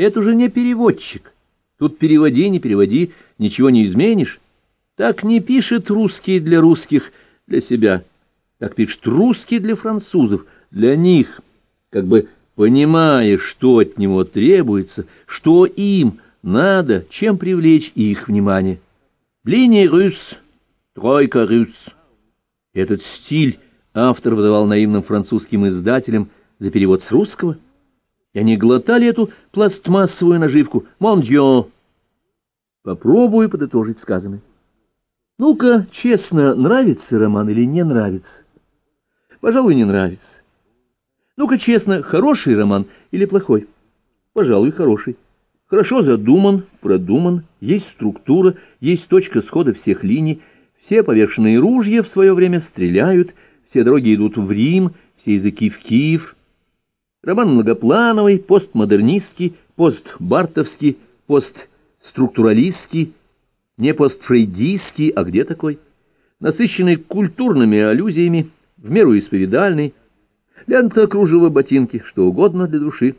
Это уже не переводчик. Тут переводи, не переводи, ничего не изменишь. Так не пишет русский для русских, для себя. Так пишет русский для французов, для них, как бы понимая, что от него требуется, что им надо, чем привлечь их внимание. Блини рус, тройка рус. Этот стиль автор выдавал наивным французским издателям за перевод с русского, и они глотали эту пластмассовую наживку. «Мон Попробую подытожить сказанное. Ну-ка, честно, нравится роман или не нравится? Пожалуй, не нравится. Ну-ка, честно, хороший роман или плохой? Пожалуй, хороший. Хорошо задуман, продуман, есть структура, есть точка схода всех линий, все повешенные ружья в свое время стреляют, все дороги идут в Рим, все языки в Киев. Роман многоплановый, постмодернистский, постбартовский, постструктуралистский, не постфрейдистский, а где такой? Насыщенный культурными аллюзиями, в меру исповедальный, лента, кружево, ботинки, что угодно для души.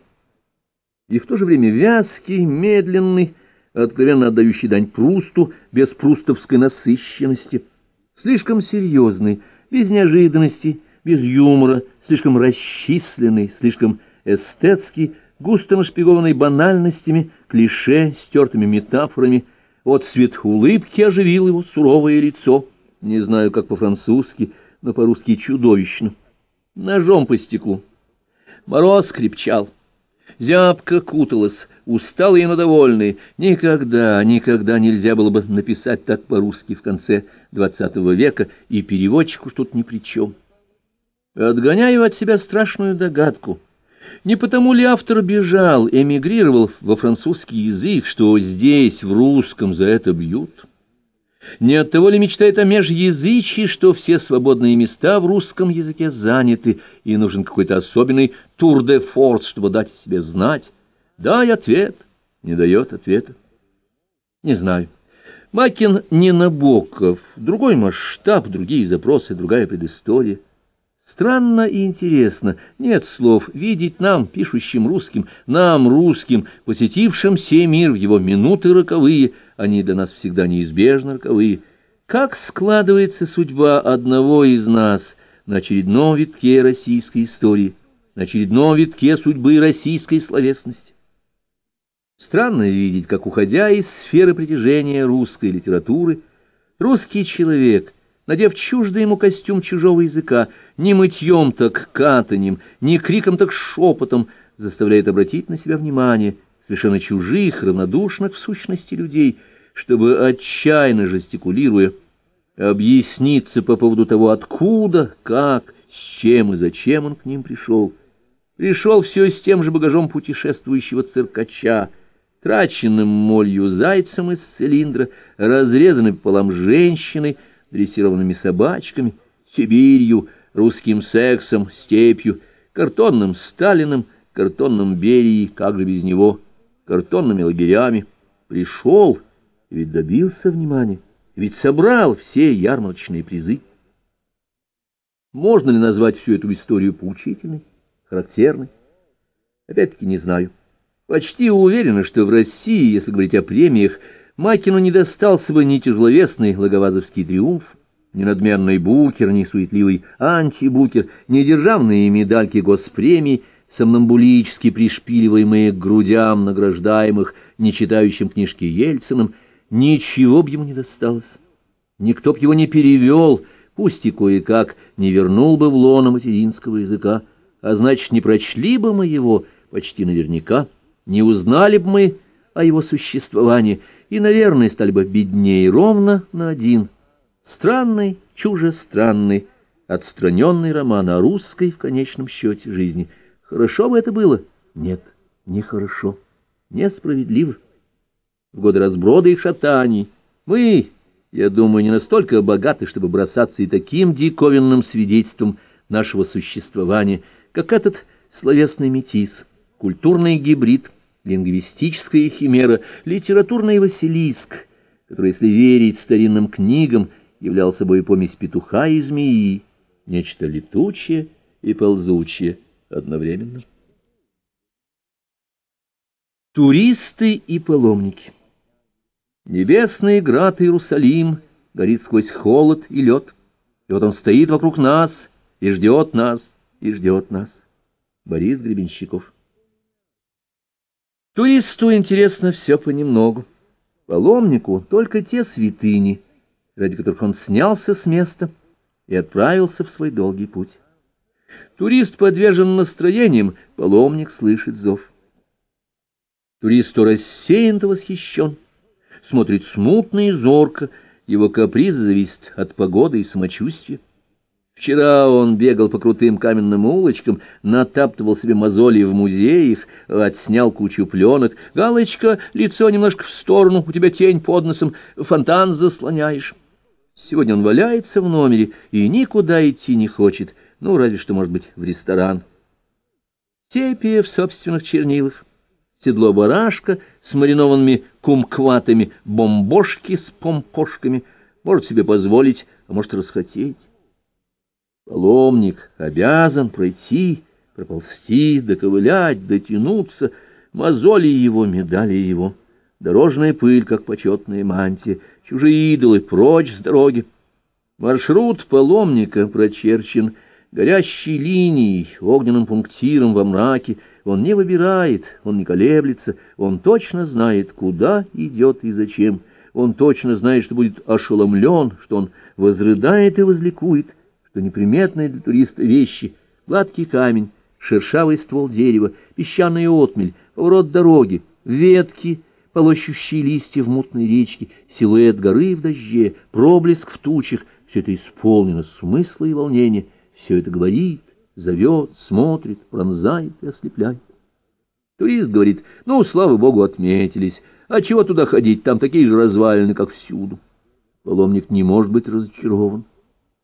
И в то же время вязкий, медленный, откровенно отдающий дань Прусту, без прустовской насыщенности, слишком серьезный, без неожиданностей, без юмора, слишком расчисленный, слишком эстетский, густо нашпигованный банальностями, клише, стертыми метафорами, вот цвет улыбки оживил его суровое лицо. Не знаю, как по-французски, но по-русски чудовищно. Ножом по стеклу. Мороз крепчал. Зябко куталась, усталые, но довольные. Никогда, никогда нельзя было бы написать так по-русски в конце двадцатого века, и переводчику что-то ни при чем. Отгоняю от себя страшную догадку — не потому ли автор бежал, эмигрировал во французский язык, что здесь, в русском, за это бьют? Не от того ли мечтает о межязычии, что все свободные места в русском языке заняты, и нужен какой-то особенный тур-де-форс, чтобы дать себе знать? Дай ответ, не дает ответа. Не знаю. Макин не Набоков, другой масштаб, другие запросы, другая предыстория. Странно и интересно, нет слов, видеть нам, пишущим русским, нам, русским, посетившим сей мир в его минуты роковые, они для нас всегда неизбежно роковые. Как складывается судьба одного из нас на очередном витке российской истории, на очередном витке судьбы российской словесности? Странно видеть, как, уходя из сферы притяжения русской литературы, русский человек — надев чуждый ему костюм чужого языка, ни мытьем так катанем, ни криком так шепотом, заставляет обратить на себя внимание совершенно чужих, равнодушных в сущности людей, чтобы, отчаянно жестикулируя, объясниться по поводу того, откуда, как, с чем и зачем он к ним пришел. Пришел все с тем же багажом путешествующего циркача, траченным молью зайцем из цилиндра, разрезанным пополам женщиной, дрессированными собачками, Сибирью, русским сексом, степью, картонным Сталиным, картонным Берией, как же без него, картонными лагерями. Пришел, ведь добился внимания, ведь собрал все ярмарочные призы. Можно ли назвать всю эту историю поучительной, характерной? Опять-таки не знаю. Почти уверена, что в России, если говорить о премиях, Макину не достался бы ни тяжеловесный логовазовский триумф, ни надменный букер, ни суетливый антибукер, ни державные медальки госпремий, сомнамбулически пришпиливаемые к грудям награждаемых, не читающим книжки Ельциным, ничего б ему не досталось. Никто б его не перевел, пусть и кое-как не вернул бы в лоно материнского языка, а значит, не прочли бы мы его почти наверняка, не узнали бы мы о его существовании, и, наверное, стали бы беднее ровно на один странный, чужестранный, отстраненный роман о русской в конечном счете жизни. Хорошо бы это было? Нет, нехорошо, несправедливо. В годы разброда и шатаний мы, я думаю, не настолько богаты, чтобы бросаться и таким диковинным свидетельством нашего существования, как этот словесный метис, культурный гибрид — лингвистическая химера, литературный Василиск, который, если верить старинным книгам, являл собой помесь петуха и змеи, нечто летучее и ползучее одновременно. Туристы и паломники. Небесный град Иерусалим горит сквозь холод и лед, и вот он стоит вокруг нас и ждет нас, и ждет нас. Борис Гребенщиков. Туристу интересно все понемногу. Паломнику только те святыни, ради которых он снялся с места и отправился в свой долгий путь. Турист подвержен настроениям, паломник слышит зов. Турист то рассеян, то восхищен, смотрит смутно и зорко, его капризы зависят от погоды и самочувствия. Вчера он бегал по крутым каменным улочкам, натаптывал себе мозоли в музеях, отснял кучу пленок. Галочка, лицо немножко в сторону, у тебя тень под носом, фонтан заслоняешь. Сегодня он валяется в номере и никуда идти не хочет, ну, разве что, может быть, в ресторан. Тепия в собственных чернилах седло барашка с маринованными кумкватами, бомбошки с помпошками, может себе позволить, а может расхотеть. Паломник обязан пройти, проползти, доковылять, дотянуться, мозоли его, медали его, дорожная пыль, как почетная мантия, чужие идолы прочь с дороги. Маршрут паломника прочерчен горящей линией, огненным пунктиром во мраке, он не выбирает, он не колеблется, он точно знает, куда идет и зачем. Он точно знает, что будет ошеломлен, что он возрыдает и возликует, что неприметные для туриста вещи — гладкий камень, шершавый ствол дерева, песчаная отмель, поворот дороги, ветки, полощущие листья в мутной речке, силуэт горы в дожде, проблеск в тучах — все это исполнено смысла и волнения, все это говорит, зовет, смотрит, пронзает и ослепляет. Турист говорит, ну, слава богу, отметились, а чего туда ходить, там такие же развалины, как всюду. Паломник не может быть разочарован.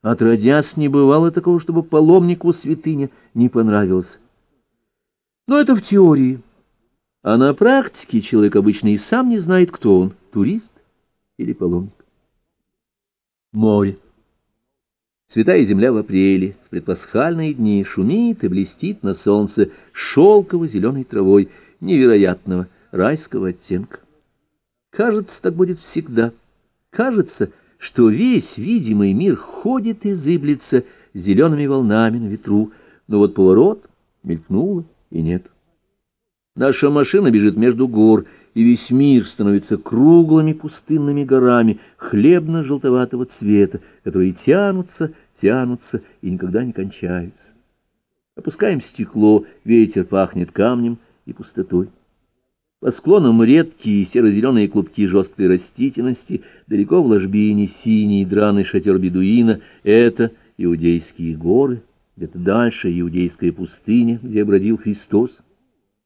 Отродясь, не бывало такого, чтобы паломнику святыня не понравилась. Но это в теории. А на практике человек обычно и сам не знает, кто он, турист или паломник. Море. Святая земля в апреле, в предпасхальные дни, шумит и блестит на солнце шелково-зеленой травой невероятного райского оттенка. Кажется, так будет всегда. Кажется, что весь видимый мир ходит и зыблется зелеными волнами на ветру, но вот поворот мелькнуло и нет. Наша машина бежит между гор, и весь мир становится круглыми пустынными горами хлебно-желтоватого цвета, которые тянутся, тянутся и никогда не кончаются. Опускаем стекло, ветер пахнет камнем и пустотой. По склонам редкие серо-зеленые клубки жесткой растительности, далеко в ложбине синий драный шатер бедуина — это иудейские горы, где-то дальше иудейская пустыня, где бродил Христос.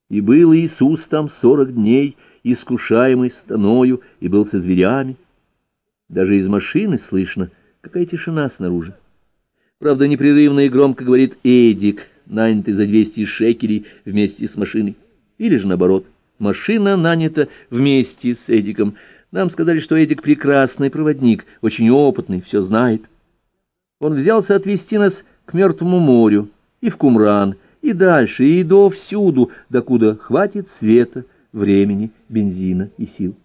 И был Иисус там сорок дней — искушаемый станою, и был со зверями. Даже из машины слышно, какая тишина снаружи. Правда, непрерывно и громко говорит Эдик, нанятый за 200 шекелей вместе с машиной. Или же наоборот, машина нанята вместе с Эдиком. Нам сказали, что Эдик прекрасный проводник, очень опытный, все знает. Он взялся отвезти нас к Мертвому морю и в Кумран, и дальше, и до всюду, докуда хватит света, времени, бензина и сил.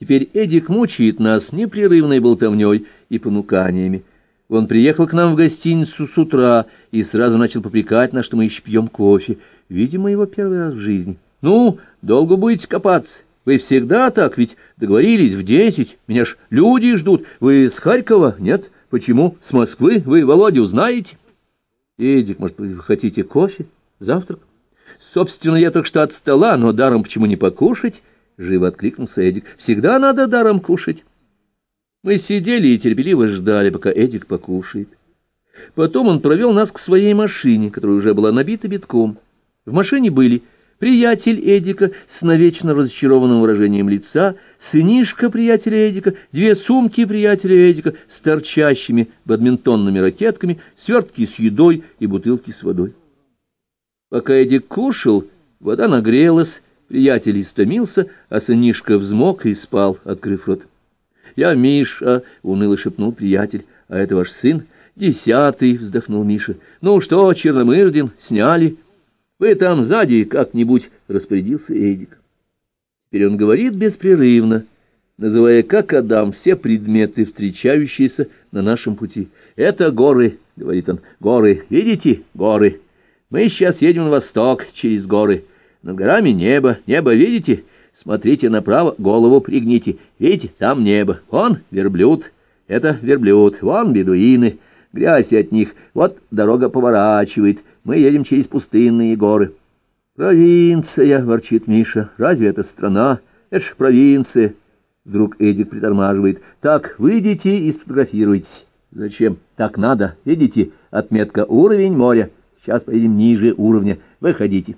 Теперь Эдик мучает нас непрерывной болтовней и понуканиями. Он приехал к нам в гостиницу с утра и сразу начал попрекать нас, что мы еще пьем кофе. Видимо, его первый раз в жизни. «Ну, долго будете копаться? Вы всегда так, ведь договорились в десять. Меня ж люди ждут. Вы с Харькова? Нет? Почему? С Москвы? Вы Володю знаете?» «Эдик, может, вы хотите кофе? Завтрак?» Собственно, я только что от стола, но даром почему не покушать? Живо откликнулся Эдик. Всегда надо даром кушать. Мы сидели и терпеливо ждали, пока Эдик покушает. Потом он провел нас к своей машине, которая уже была набита битком. В машине были приятель Эдика с навечно разочарованным выражением лица, сынишка приятеля Эдика, две сумки приятеля Эдика с торчащими бадминтонными ракетками, свертки с едой и бутылки с водой. Пока Эдик кушал, вода нагрелась, приятель истомился, а сынишка взмок и спал, открыв рот. «Я Миша», — уныло шепнул приятель, — «а это ваш сын?» «Десятый», — вздохнул Миша. «Ну что, Черномырдин, сняли?» Вы там сзади как-нибудь, — распорядился Эдик. Теперь он говорит беспрерывно, называя как Адам все предметы, встречающиеся на нашем пути. «Это горы», — говорит он, — «горы, видите, горы. Мы сейчас едем на восток через горы. Над горами небо, небо, видите? Смотрите направо, голову пригните. Видите, там небо. Вон верблюд, это верблюд, вон бедуины, грязь от них. Вот дорога поворачивает, мы едем через пустынные горы». «Провинция», — ворчит Миша, — «разве это страна? Это ж провинция». Вдруг Эдик притормаживает. «Так, выйдите и сфотографируйтесь». «Зачем? Так надо. Видите, отметка «Уровень моря». Сейчас поедем ниже уровня. Выходите».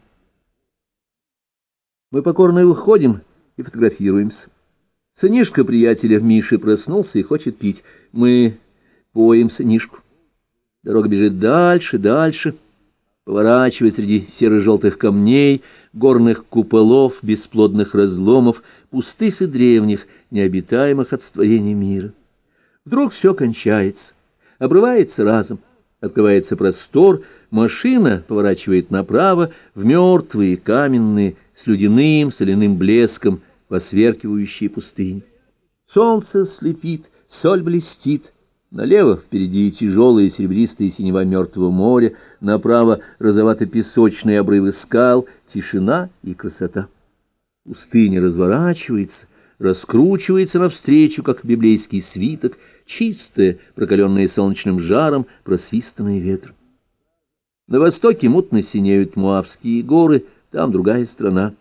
Мы покорно выходим и фотографируемся. Сынишка приятеля Миши проснулся и хочет пить. Мы поем сынишку. Дорога бежит дальше, дальше, поворачивая среди серо-желтых камней, горных куполов, бесплодных разломов, пустых и древних, необитаемых от створения мира. Вдруг все кончается, обрывается разом, открывается простор, машина поворачивает направо в мертвые каменные, с ледяным соляным блеском, посверкивающие пустыни. Солнце слепит, соль блестит, налево впереди тяжелые серебристые синева мертвого моря, направо розовато-песочные обрывы скал, тишина и красота. Пустыня разворачивается, раскручивается навстречу, как библейский свиток, чистая, прокаленная солнечным жаром, просвистанная ветром. На востоке мутно синеют Муавские горы, там другая страна.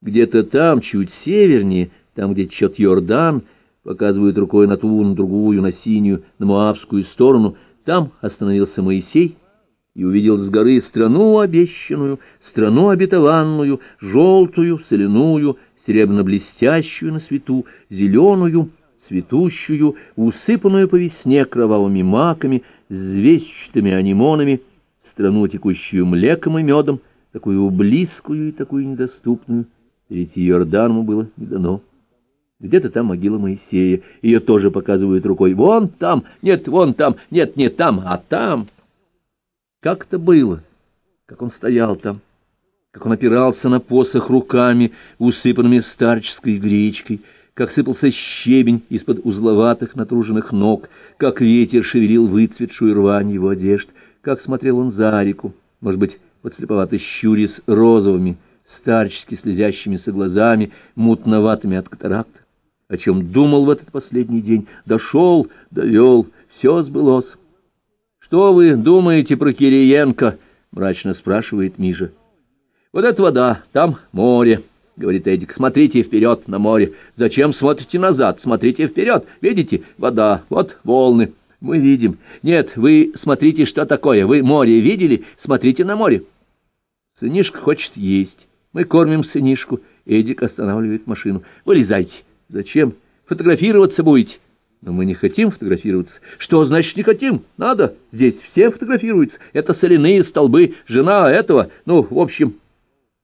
Где-то там, чуть севернее, там, где течет Йордан, показывают рукой на ту, на другую, на синюю, на Муавскую сторону, там остановился Моисей, и увидел с горы страну обещанную, страну обетованную, желтую, соляную, серебряно-блестящую на свету, зеленую, цветущую, усыпанную по весне кровавыми маками, звездчатыми анимонами, страну, текущую млеком и медом, такую близкую и такую недоступную, перейти Иордану было не дано. Где-то там могила Моисея, ее тоже показывают рукой. Вон там, нет, вон там, нет, не там, а там... Как это было? Как он стоял там? Как он опирался на посох руками, усыпанными старческой гречкой? Как сыпался щебень из-под узловатых натруженных ног? Как ветер шевелил выцветшую рвань его одежд? Как смотрел он за реку? Может быть, подслеповато щурясь розовыми, старчески слезящимися глазами, мутноватыми от катаракта? О чем думал в этот последний день? Дошел, довел, все сбылось. «Что вы думаете про Кириенко?» — мрачно спрашивает Миша. «Вот это вода, там море», — говорит Эдик. «Смотрите вперед на море. Зачем смотрите назад? Смотрите вперед. Видите? Вода. Вот волны. Мы видим. Нет, вы смотрите, что такое. Вы море видели? Смотрите на море». Сынишка хочет есть. Мы кормим сынишку. Эдик останавливает машину. «Вылезайте». «Зачем? Фотографироваться будете?» Но мы не хотим фотографироваться. Что значит не хотим? Надо. Здесь все фотографируются. Это соляные столбы. Жена этого. Ну, в общем...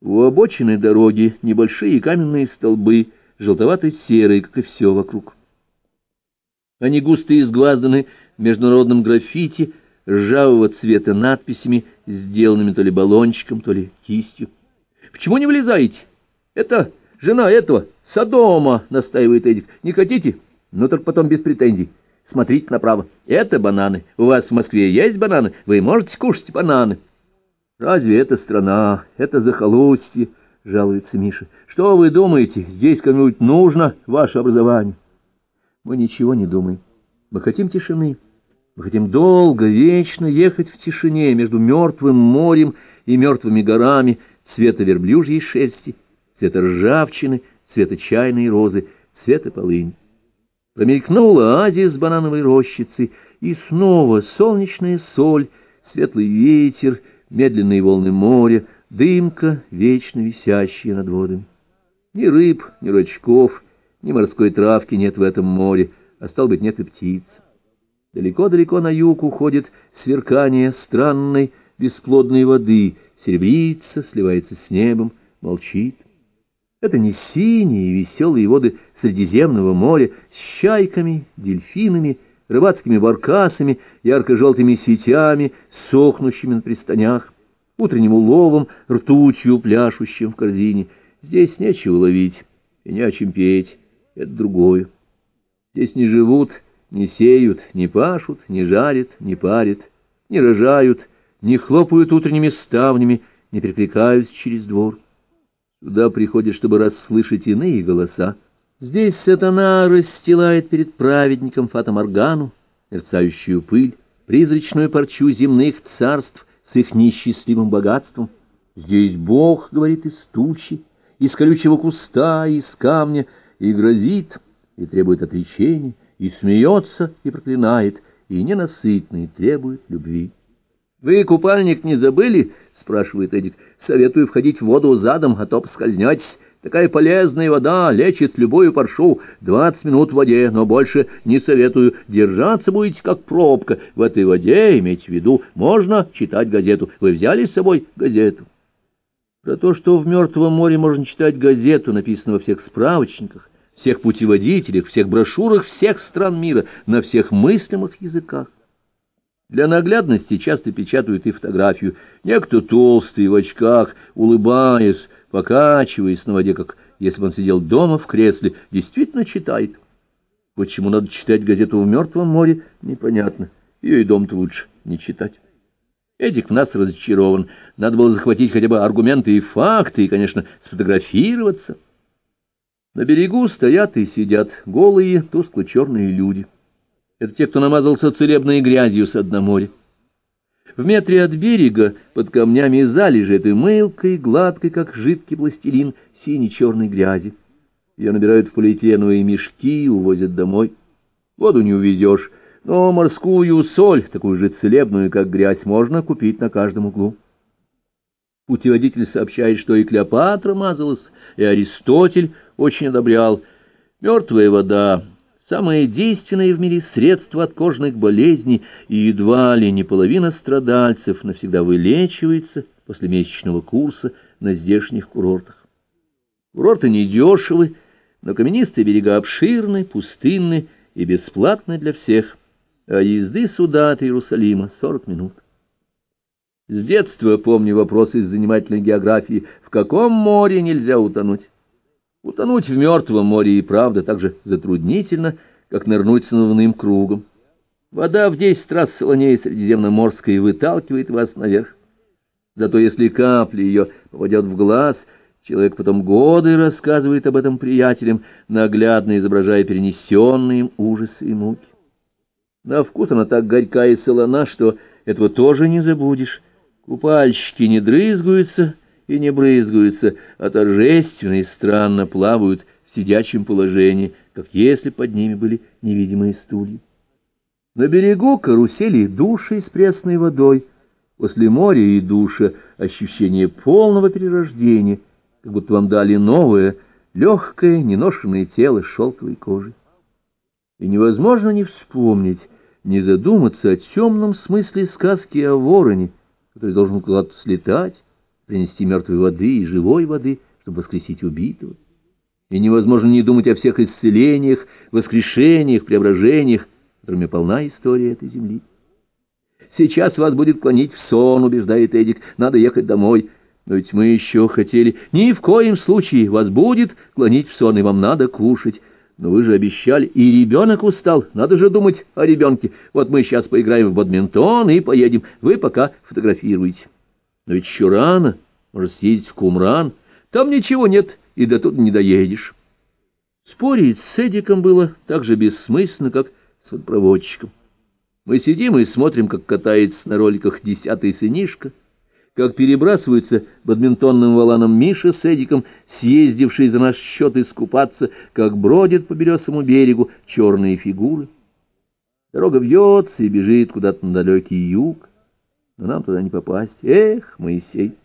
У обочины дороги небольшие каменные столбы, желтовато-серые, как и все вокруг. Они густо изгвазданы международном граффити, ржавого цвета надписями, сделанными то ли баллончиком, то ли кистью. Почему не вылезаете? Это жена этого, Содома, настаивает Эдик. Не хотите? но только потом без претензий. Смотрите направо. Это бананы. У вас в Москве есть бананы? Вы можете кушать бананы? Разве это страна? Это захолустье, жалуется Миша. Что вы думаете? Здесь кому-нибудь нужно ваше образование? Мы ничего не думаем. Мы хотим тишины. Мы хотим долго, вечно ехать в тишине между мертвым морем и мертвыми горами цвета верблюжьей шерсти, цвета ржавчины, цвета чайной розы, цвета полыни. Промелькнула оазис банановой рощицы, и снова солнечная соль, светлый ветер, медленные волны моря, дымка, вечно висящая над водами. Ни рыб, ни рачков, ни морской травки нет в этом море, а стал быть, нет и птиц. Далеко-далеко на юг уходит сверкание странной бесплодной воды, серебрится, сливается с небом, молчит. Это не синие веселые воды Средиземного моря с чайками, дельфинами, рыбацкими баркасами, ярко-желтыми сетями, сохнущими на пристанях. утренним уловом, ртутью, пляшущим в корзине. Здесь нечего ловить и не о чем петь, это другое. Здесь не живут, не сеют, не пашут, не жарят, не парят, не рожают, не хлопают утренними ставнями, не перекликаются через двор. Сюда приходят, чтобы расслышать иные голоса. Здесь сатана расстилает перед праведником фатоморгану, мерцающую пыль, призрачную парчу земных царств с их несчастливым богатством. Здесь Бог говорит из тучи, из колючего куста, из камня, и грозит, и требует отречения, и смеется, и проклинает, и ненасытный требует любви. «Вы купальник не забыли?» — спрашивает Эдик. «Советую входить в воду задом, а то поскользнетесь. Такая полезная вода лечит любую паршу. Двадцать минут в воде, но больше не советую. Держаться будете как пробка. В этой воде, иметь в виду, можно читать газету. Вы взяли с собой газету?» Про то, что в Мертвом море можно читать газету, написано во всех справочниках, всех путеводителях, всех брошюрах всех стран мира, на всех мыслимых языках. Для наглядности часто печатают и фотографию. Некто толстый, в очках, улыбаясь, покачиваясь на воде, как если бы он сидел дома в кресле, действительно читает. Почему надо читать газету в Мертвом море, непонятно. Ее и дом-то лучше не читать. Эдик в нас разочарован. Надо было захватить хотя бы аргументы и факты, и, конечно, сфотографироваться. На берегу стоят и сидят голые, тускло-черные люди. Это те, кто намазался целебной грязью с дна моря. В метре от берега под камнями залежи этой мылкой, гладкой, как жидкий пластилин, сине-черной грязи. Ее набирают в полиэтиленовые мешки и увозят домой. Воду не увезешь, но морскую соль, такую же целебную, как грязь, можно купить на каждом углу. Путеводитель сообщает, что и Клеопатра мазалась, и Аристотель очень одобрял. Мертвая вода самое действенное в мире средство от кожных болезней, и едва ли не половина страдальцев навсегда вылечивается после месячного курса на здешних курортах. Курорты недешевы, но каменистые берега обширны, пустынны и бесплатны для всех, а езды сюда от Иерусалима — сорок минут. С детства помню вопрос из занимательной географии, в каком море нельзя утонуть. Утонуть в мертвом море и правда так же затруднительно, как нырнуть с надувным кругом. Вода в десять раз солонее средиземноморской выталкивает вас наверх. Зато если капля ее попадет в глаз, человек потом годы рассказывает об этом приятелям, наглядно изображая перенесенные им ужасы и муки. На вкус она так горька и солона, что этого тоже не забудешь. Купальщики не дрызгаются, и не брызгаются, а торжественно и странно плавают в сидячем положении, как если под ними были невидимые стулья. На берегу карусели души с пресной водой, после моря и душа ощущение полного перерождения, как будто вам дали новое, легкое, неношенное тело с шелковой кожей. И невозможно не вспомнить, не задуматься о темном смысле сказки о вороне, который должен куда-то слетать, принести мертвой воды и живой воды, чтобы воскресить убитого. И невозможно не думать о всех исцелениях, воскрешениях, преображениях, которыми полна история этой земли. «Сейчас вас будет клонить в сон», — убеждает Эдик, — «надо ехать домой». Но ведь мы еще хотели... Ни в коем случае вас будет клонить в сон, и вам надо кушать. Но вы же обещали, и ребенок устал, надо же думать о ребенке. Вот мы сейчас поиграем в бадминтон и поедем, вы пока фотографируете. Но ведь еще рано, может съездить в Кумран. Там ничего нет, и до туда не доедешь. Спорить с Эдиком было так же бессмысленно, как с водопроводчиком. Мы сидим и смотрим, как катается на роликах десятый сынишка, как перебрасываются бадминтонным валаном Миша с Эдиком, съездившие за наш счет искупаться, как бродят по белесому берегу черные фигуры. Дорога вьется и бежит куда-то на далекий юг но нам туда не попасть. Эх, Моисей!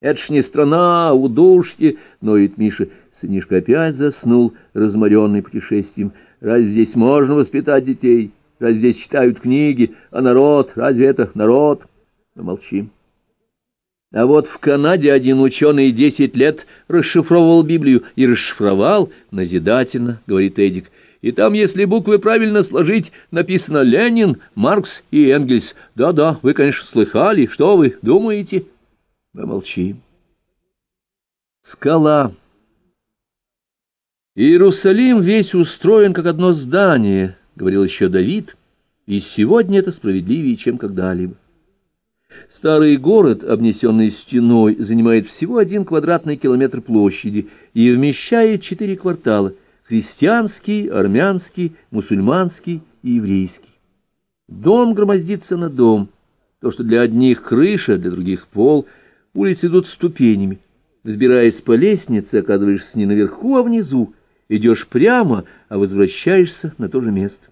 Это ж не страна, а удушье, ноет Миша. Сынишка опять заснул, разморенный путешествием. Разве здесь можно воспитать детей? Разве здесь читают книги? А народ? Разве это народ? Мы молчим. А вот в Канаде один ученый десять лет расшифровывал Библию и расшифровал назидательно, говорит Эдик. И там, если буквы правильно сложить, написано Ленин, Маркс и Энгельс. Да-да, вы, конечно, слыхали. Что вы думаете? Мы молчим. Скала. Иерусалим весь устроен как одно здание, говорил еще Давид, и сегодня это справедливее, чем когда-либо. Старый город, обнесенный стеной, занимает всего один квадратный километр площади и вмещает четыре квартала – христианский, армянский, мусульманский и еврейский. Дом громоздится на дом. То, что для одних крыша, для других пол, улицы идут ступенями. Взбираясь по лестнице, оказываешься не наверху, а внизу. Идешь прямо, а возвращаешься на то же место.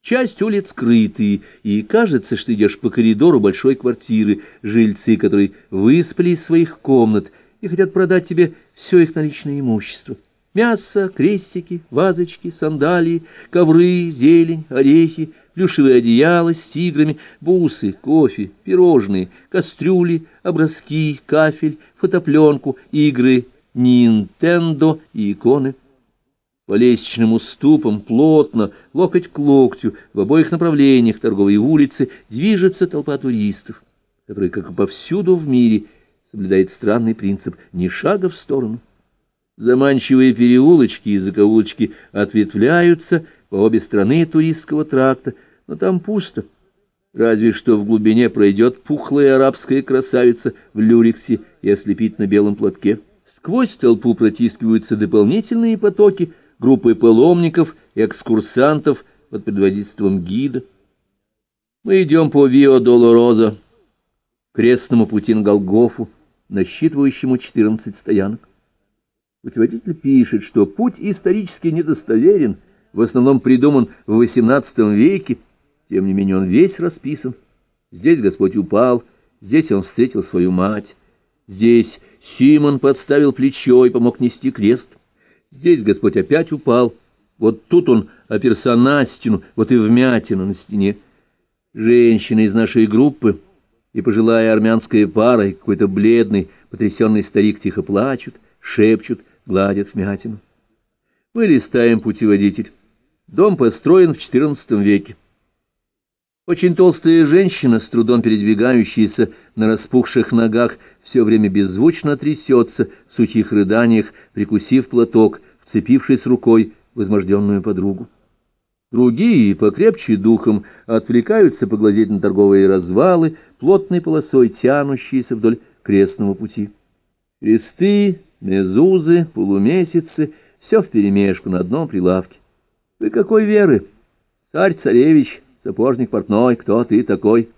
Часть улиц скрытые, и кажется, что идешь по коридору большой квартиры, жильцы, которые выспали из своих комнат и хотят продать тебе все их наличное имущество. Мясо, крестики, вазочки, сандалии, ковры, зелень, орехи, плюшевые одеяла с тиграми, бусы, кофе, пирожные, кастрюли, образки, кафель, фотопленку, игры, Нинтендо и иконы. По лестничным уступам плотно, локоть к локтю, в обоих направлениях торговой улицы движется толпа туристов, которые, как и повсюду в мире, соблюдает странный принцип «ни шага в сторону». Заманчивые переулочки и закоулочки ответвляются по обе стороны туристского тракта, но там пусто. Разве что в глубине пройдет пухлая арабская красавица в люриксе и ослепит на белом платке. Сквозь толпу протискиваются дополнительные потоки, группы паломников и экскурсантов под предводительством гида. Мы идем по Вио-Долороза, крестному пути на Голгофу, насчитывающему 14 стоянок. Путеводитель пишет, что путь исторически недостоверен, в основном придуман в XVIII веке, тем не менее он весь расписан. Здесь Господь упал, здесь он встретил свою мать, здесь Симон подставил плечо и помог нести крест. Здесь Господь опять упал, вот тут он оперся на стену, вот и вмятина на стене. Женщина из нашей группы и пожилая армянская пара, и какой-то бледный, потрясенный старик тихо плачут, шепчут, гладят вмятину. Мы листаем путеводитель. Дом построен в XIV веке. Очень толстая женщина, с трудом передвигающаяся на распухших ногах, все время беззвучно трясется в сухих рыданиях, прикусив платок, вцепившись рукой в возможденную подругу. Другие, покрепче духом, отвлекаются поглазеть на торговые развалы, плотной полосой тянущиеся вдоль крестного пути. Кресты, мезузы, полумесяцы — все вперемешку на одном прилавке. Вы какой веры? Царь-царевич — Сапожник портной, кто ты такой?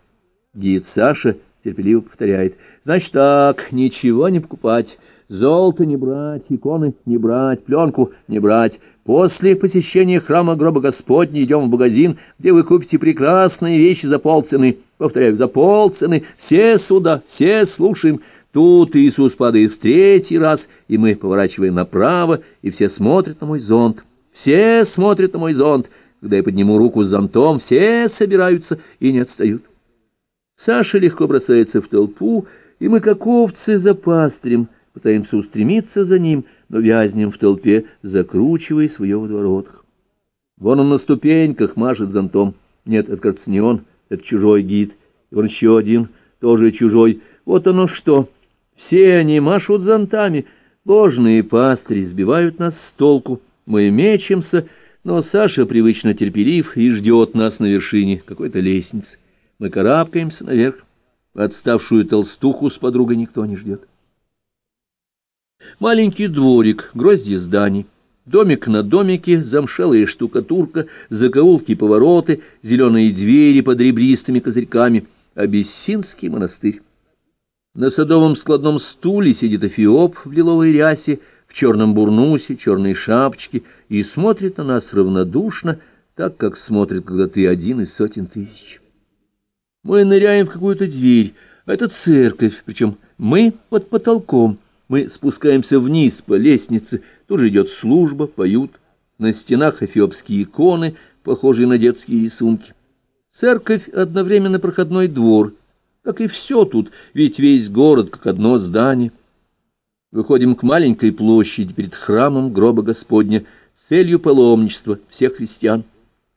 Гид Саша терпеливо повторяет. Значит так, ничего не покупать, золото не брать, иконы не брать, пленку не брать. После посещения храма гроба Господня идем в магазин, где вы купите прекрасные вещи за полцены. Повторяю, за полцены. Все сюда, все слушаем. Тут Иисус падает в третий раз, и мы поворачиваем направо, и все смотрят на мой зонт. Все смотрят на мой зонт. Когда я подниму руку с зонтом, все собираются и не отстают. Саша легко бросается в толпу, и мы, как овцы за пастрем, пытаемся устремиться за ним, но вязнем в толпе, закручивая свое в воротах. Вон он на ступеньках машет зонтом. Нет, это, кажется, не он, это чужой гид. И вон еще один, тоже чужой. Вот оно что. Все они машут зонтами. Ложные пастыри сбивают нас с толку. Мы мечемся, но Саша привычно терпелив и ждет нас на вершине какой-то лестницы. Мы карабкаемся наверх. Отставшую толстуху с подругой никто не ждет. Маленький дворик, грозди зданий. Домик на домике, замшелая штукатурка, закоулки повороты, зеленые двери под ребристыми козырьками. Абиссинский монастырь. На садовом складном стуле сидит Эфиоп в лиловой рясе, в черном бурнусе, черной шапочке, и смотрит на нас равнодушно, так, как смотрит, когда ты один из сотен тысяч. Мы ныряем в какую-то дверь, это церковь, причем мы под потолком, мы спускаемся вниз по лестнице, тоже идет служба, поют, на стенах эфиопские иконы, похожие на детские рисунки. Церковь одновременно проходной двор, как и все тут, ведь весь город как одно здание — Выходим к маленькой площади перед храмом гроба Господня, целью паломничества всех христиан.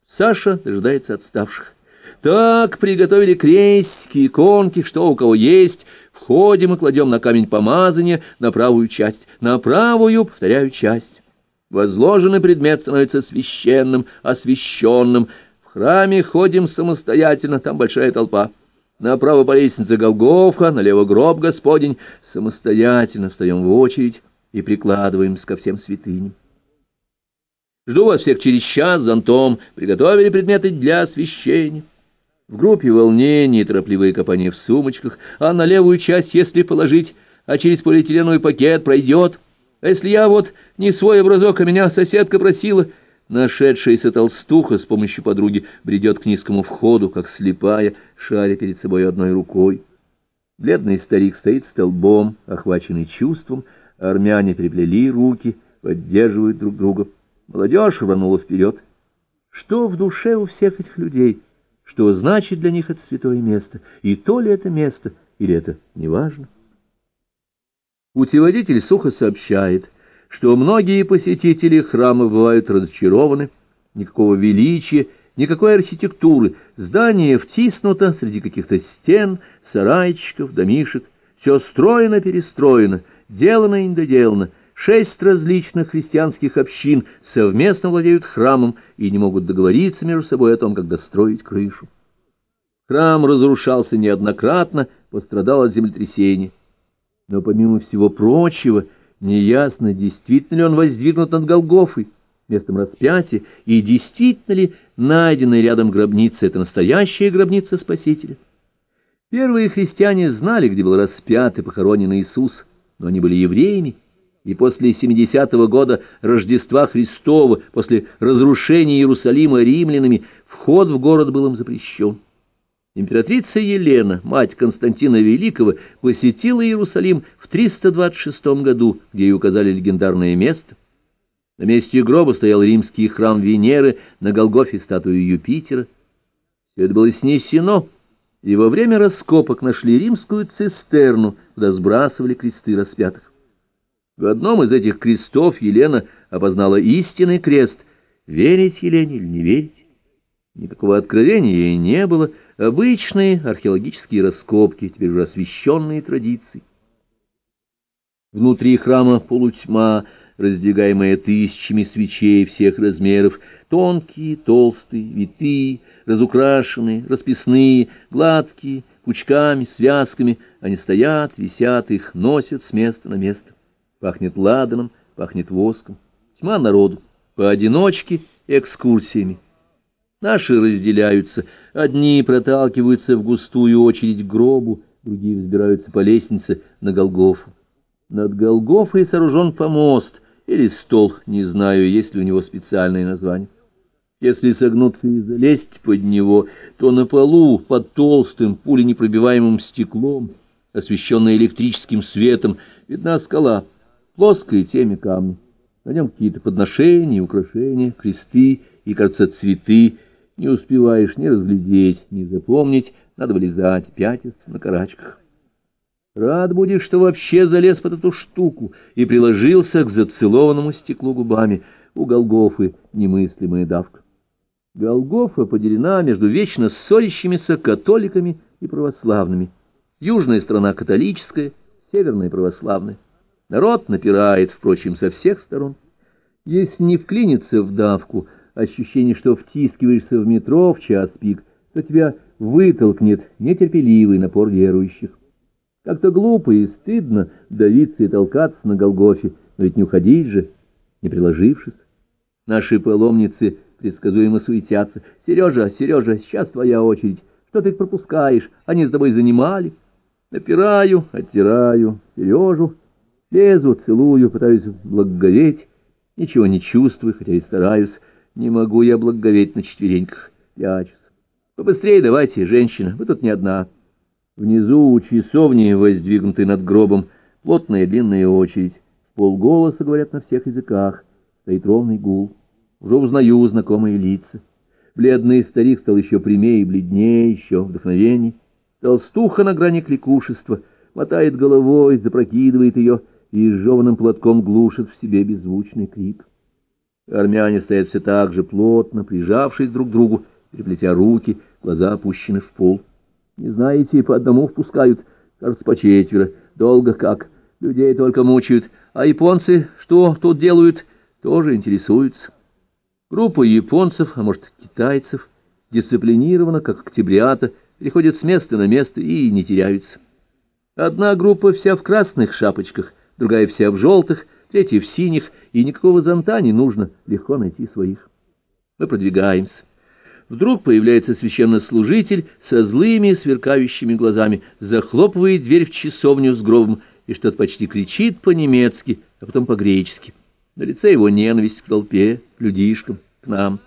Саша дожидается отставших. Так приготовили крестики, иконки, что у кого есть. Входим и кладем на камень помазания на правую часть. На правую, повторяю, часть. Возложенный предмет становится священным, освященным. В храме ходим самостоятельно, там большая толпа. Направо по лестнице Голгофа, налево гроб Господень. Самостоятельно встаем в очередь и прикладываемся ко всем святыням. Жду вас всех через час зонтом. Приготовили предметы для освящения. В группе волнений, торопливые копания в сумочках, а на левую часть, если положить, а через полиэтиленовый пакет пройдет. А если я вот не свой образок, а меня соседка просила... Нашедшаяся толстуха с помощью подруги бредет к низкому входу, как слепая, шаря перед собой одной рукой. Бледный старик стоит столбом, охваченный чувством, армяне приплели руки, поддерживают друг друга. Молодежь рванула вперед. Что в душе у всех этих людей? Что значит для них это святое место? И то ли это место, или это неважно? Путеводитель сухо сообщает, что многие посетители храма бывают разочарованы, никакого величия, никакой архитектуры, здание втиснуто среди каких-то стен, сарайчиков, домишек, все строено-перестроено, делано и недоделано, Шесть различных христианских общин совместно владеют храмом и не могут договориться между собой о том, как достроить крышу. Храм разрушался неоднократно, пострадал от землетрясения. Но помимо всего прочего, неясно, действительно ли он воздвигнут над Голгофой, местом распятия, и действительно ли найденная рядом гробница — это настоящая гробница Спасителя. Первые христиане знали, где был распят и похоронен Иисус, но они были евреями, и после 70-го года Рождества Христова, после разрушения Иерусалима римлянами, вход в город был им запрещен. Императрица Елена, мать Константина Великого, посетила Иерусалим в 326 году, где ей указали легендарное место. На месте гроба стоял римский храм Венеры, на Голгофе статую Юпитера. Все это было снесено, и во время раскопок нашли римскую цистерну, куда сбрасывали кресты распятых. В одном из этих крестов Елена опознала истинный крест. Верить Елене или не верить? Никакого откровения ей не было. Обычные археологические раскопки, теперь уже освященные традиции. Внутри храма полутьма, раздвигаемая тысячами свечей всех размеров, тонкие, толстые, витые, разукрашенные, расписные, гладкие, пучками, связками, они стоят, висят, их носят с места на место. Пахнет ладаном, пахнет воском. Тьма народу, поодиночке, экскурсиями. Наши разделяются. Одни проталкиваются в густую очередь к гробу, другие взбираются по лестнице на Голгофу. Над Голгофой сооружен помост или стол, не знаю, есть ли у него специальное название. Если согнуться и залезть под него, то на полу под толстым пуленепробиваемым стеклом, освещенной электрическим светом, видна скала — плоское теме камня. На нем какие-то подношения, украшения, кресты и, кажется, цветы. Не успеваешь ни разглядеть, ни запомнить, надо вылезать, пятиться на карачках. Рад будешь, что вообще залез под эту штуку и приложился к зацелованному стеклу губами. У Голгофы немыслимая давка. Голгофа поделена между вечно ссорящимися католиками и православными. Южная страна католическая, северная православная. Народ напирает, впрочем, со всех сторон. Если не вклиниться в давку, ощущение, что втискиваешься в метро в час пик, то тебя вытолкнет нетерпеливый напор верующих. Как-то глупо и стыдно давиться и толкаться на Голгофе, но ведь не уходить же, не приложившись. Наши паломницы предсказуемо суетятся. «Сережа, Сережа, сейчас твоя очередь. Что ты пропускаешь? Они с тобой занимали». Напираю, оттираю Сережу, Лезу, целую, пытаюсь благоговеть, ничего не чувствую, хотя и стараюсь. Не могу я благоговеть на четвереньках, прячусь. Побыстрее давайте, женщина, вы тут не одна. Внизу у часовни, воздвигнутой над гробом, плотная длинная очередь. Полголоса говорят на всех языках. Стоит ровный гул. Уже узнаю знакомые лица. Бледный старик стал еще прямее и бледнее, еще вдохновенней. Толстуха на грани кликушества, мотает головой, запрокидывает ее — и сжеванным платком глушит в себе беззвучный крик. Армяне стоят все так же плотно, прижавшись друг к другу, переплетя руки, глаза опущены в пол. Не знаете, по одному впускают, кажется, по четверо. Долго как, людей только мучают. А японцы что тут делают, тоже интересуются. Группа японцев, а может китайцев, дисциплинированно, как октябрята, переходят с места на место и не теряются. Одна группа вся в красных шапочках, другая вся в желтых, третья в синих, и никакого зонта не нужно, легко найти своих. Мы продвигаемся. Вдруг появляется священнослужитель со злыми сверкающими глазами, захлопывает дверь в часовню с гробом и что-то почти кричит по-немецки, а потом по-гречески. На лице его ненависть к толпе, к людишкам, к нам.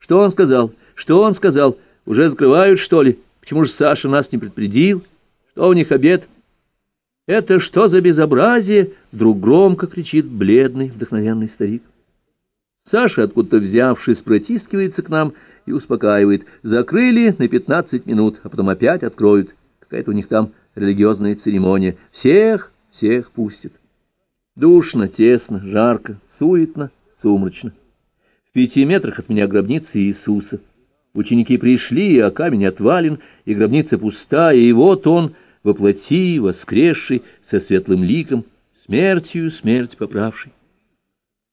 Что он сказал? Что он сказал? Уже закрывают, что ли? Почему же Саша нас не предупредил? Что у них обед? «Это что за безобразие?» — вдруг громко кричит бледный, вдохновенный старик. Саша, откуда-то взявшись, протискивается к нам и успокаивает. Закрыли на пятнадцать минут, а потом опять откроют. Какая-то у них там религиозная церемония. Всех, всех пустят. Душно, тесно, жарко, суетно, сумрачно. В пяти метрах от меня гробница Иисуса. Ученики пришли, а камень отвален, и гробница пустая, и вот он воплоти, воскресший, со светлым ликом, смертью смерть поправший.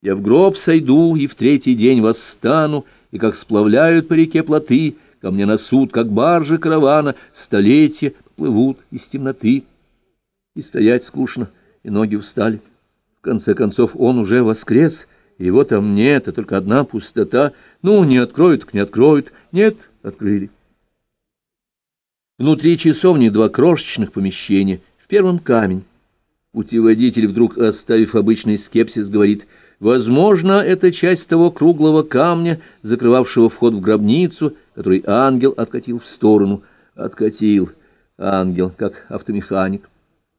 Я в гроб сойду и в третий день восстану, и как сплавляют по реке плоты, ко мне на суд, как баржи каравана, столетия плывут из темноты. И стоять скучно, и ноги устали. В конце концов, он уже воскрес, и его там нет, а только одна пустота. Ну, не откроют, так не откроют. Нет, открыли. Внутри часовни два крошечных помещения, в первом камень. Путеводитель, вдруг оставив обычный скепсис, говорит, «Возможно, это часть того круглого камня, закрывавшего вход в гробницу, который ангел откатил в сторону. Откатил ангел, как автомеханик.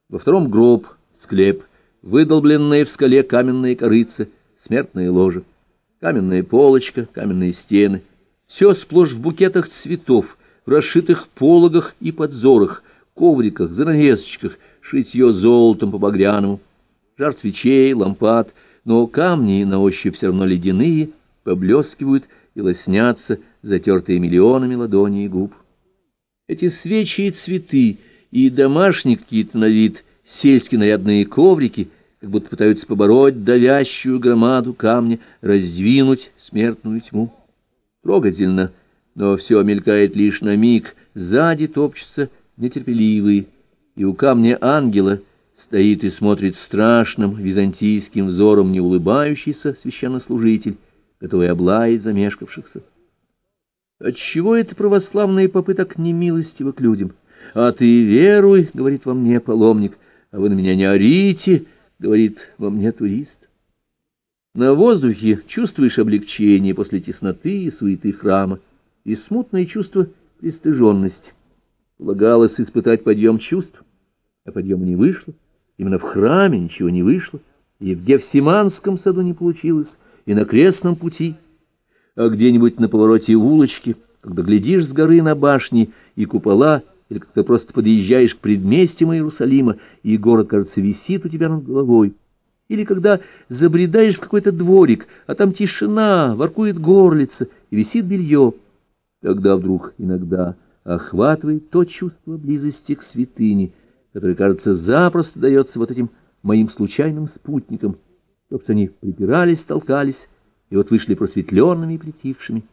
Во втором гроб, склеп, выдолбленная в скале каменная корыца, смертное ложе, каменная полочка, каменные стены. Все сплошь в букетах цветов, расшитых пологах и подзорах, ковриках, занавесочках, шитье золотом по багряному, жар свечей, лампад, но камни на ощупь все равно ледяные, поблескивают и лоснятся, затертые миллионами ладоней и губ. Эти свечи и цветы, и домашние какие-то на вид, сельские нарядные коврики, как будто пытаются побороть давящую громаду камня, раздвинуть смертную тьму. Трогательно — но все мелькает лишь на миг, сзади топчутся нетерпеливые, и у камня ангела стоит и смотрит страшным византийским взором неулыбающийся священнослужитель, готовый облаять замешкавшихся. Отчего это православные попы так немилостивы к людям? А ты веруй, — говорит во мне паломник, — а вы на меня не орите, — говорит во мне турист. На воздухе чувствуешь облегчение после тесноты и суеты храма и смутное чувство пристыженности. Полагалось испытать подъем чувств, а подъема не вышло. Именно в храме ничего не вышло, и в Гефсиманском саду не получилось, и на крестном пути, а где-нибудь на повороте улочки, когда глядишь с горы на башни и купола, или когда просто подъезжаешь к предместьям Иерусалима, и город, кажется, висит у тебя над головой, или когда забредаешь в какой-то дворик, а там тишина, воркует горлица, и висит белье, Тогда вдруг иногда охватывает то чувство близости к святыне, которое, кажется, запросто дается вот этим моим случайным спутникам, чтоб они припирались, толкались, и вот вышли просветленными и притихшими,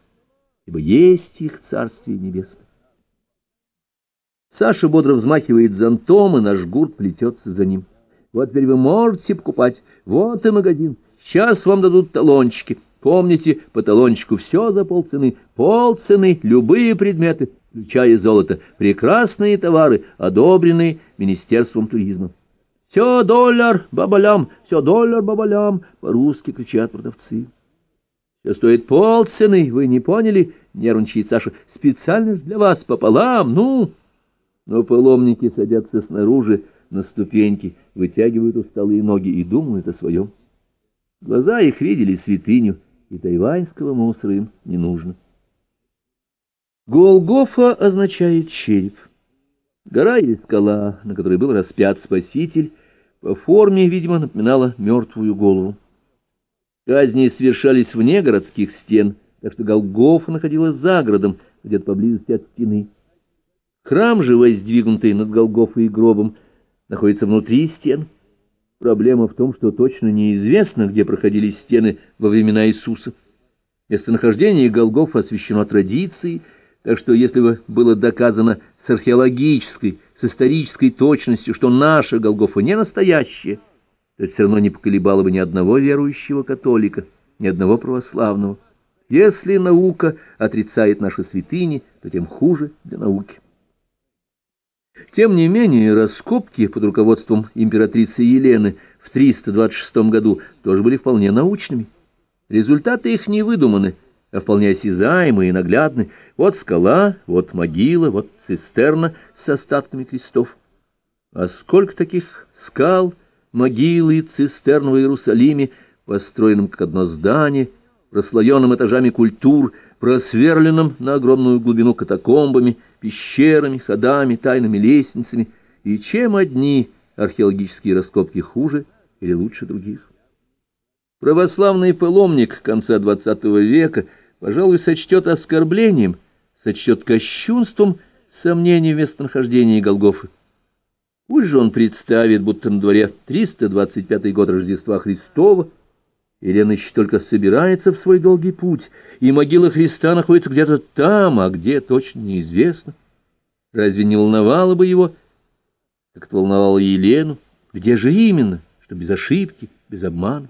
ибо есть их Царствие Небесное. Саша бодро взмахивает зонтом, и наш гурт плетется за ним. Вот теперь вы можете покупать, вот и магазин, сейчас вам дадут талончики. Помните, по талончику все за полцены. Полцены, любые предметы, включая золото. Прекрасные товары, одобренные Министерством туризма. «Все доллар бабалям, все доллар бабалям!» — по-русски кричат продавцы. «Все стоит полцены, вы не поняли?» — нервничает Саша. «Специально для вас, пополам, ну!» Но паломники садятся снаружи на ступеньки, вытягивают усталые ноги и думают о своем. Глаза их видели святыню, и тайваньского мусора им не нужно. Голгофа означает череп. Гора или скала, на которой был распят Спаситель, по форме, видимо, напоминала мертвую голову. Казни совершались вне городских стен, так что Голгофа находилась за городом, где-то поблизости от стены. Храм же, воздвигнутый над Голгофой и гробом, находится внутри стен. Проблема в том, что точно неизвестно, где проходили стены во времена Иисуса. Местонахождение Голгофа освящено традицией, так что если бы было доказано с археологической, с исторической точностью, что наша Голгофа не настоящая, то все равно не поколебало бы ни одного верующего католика, ни одного православного. Если наука отрицает наши святыни, то тем хуже для науки. Тем не менее, раскопки под руководством императрицы Елены в 326 году тоже были вполне научными. Результаты их не выдуманы, а вполне осязаемы и наглядны. Вот скала, вот могила, вот цистерна с остатками крестов. А сколько таких скал, могил и цистерн в Иерусалиме, построенном как одно здание, прослоенным этажами культур, просверленным на огромную глубину катакомбами, пещерами, ходами, тайными лестницами, и чем одни археологические раскопки хуже или лучше других. Православный паломник конца XX века, пожалуй, сочтет оскорблением, сочтет кощунством сомнений в местонахождении Голгофы. Пусть же он представит, будто на дворе 325 год Рождества Христова, Елена еще только собирается в свой долгий путь, и могила Христа находится где-то там, а где точно неизвестно. Разве не волновало бы его, как это волновало Елену? Где же именно, что без ошибки, без обмана?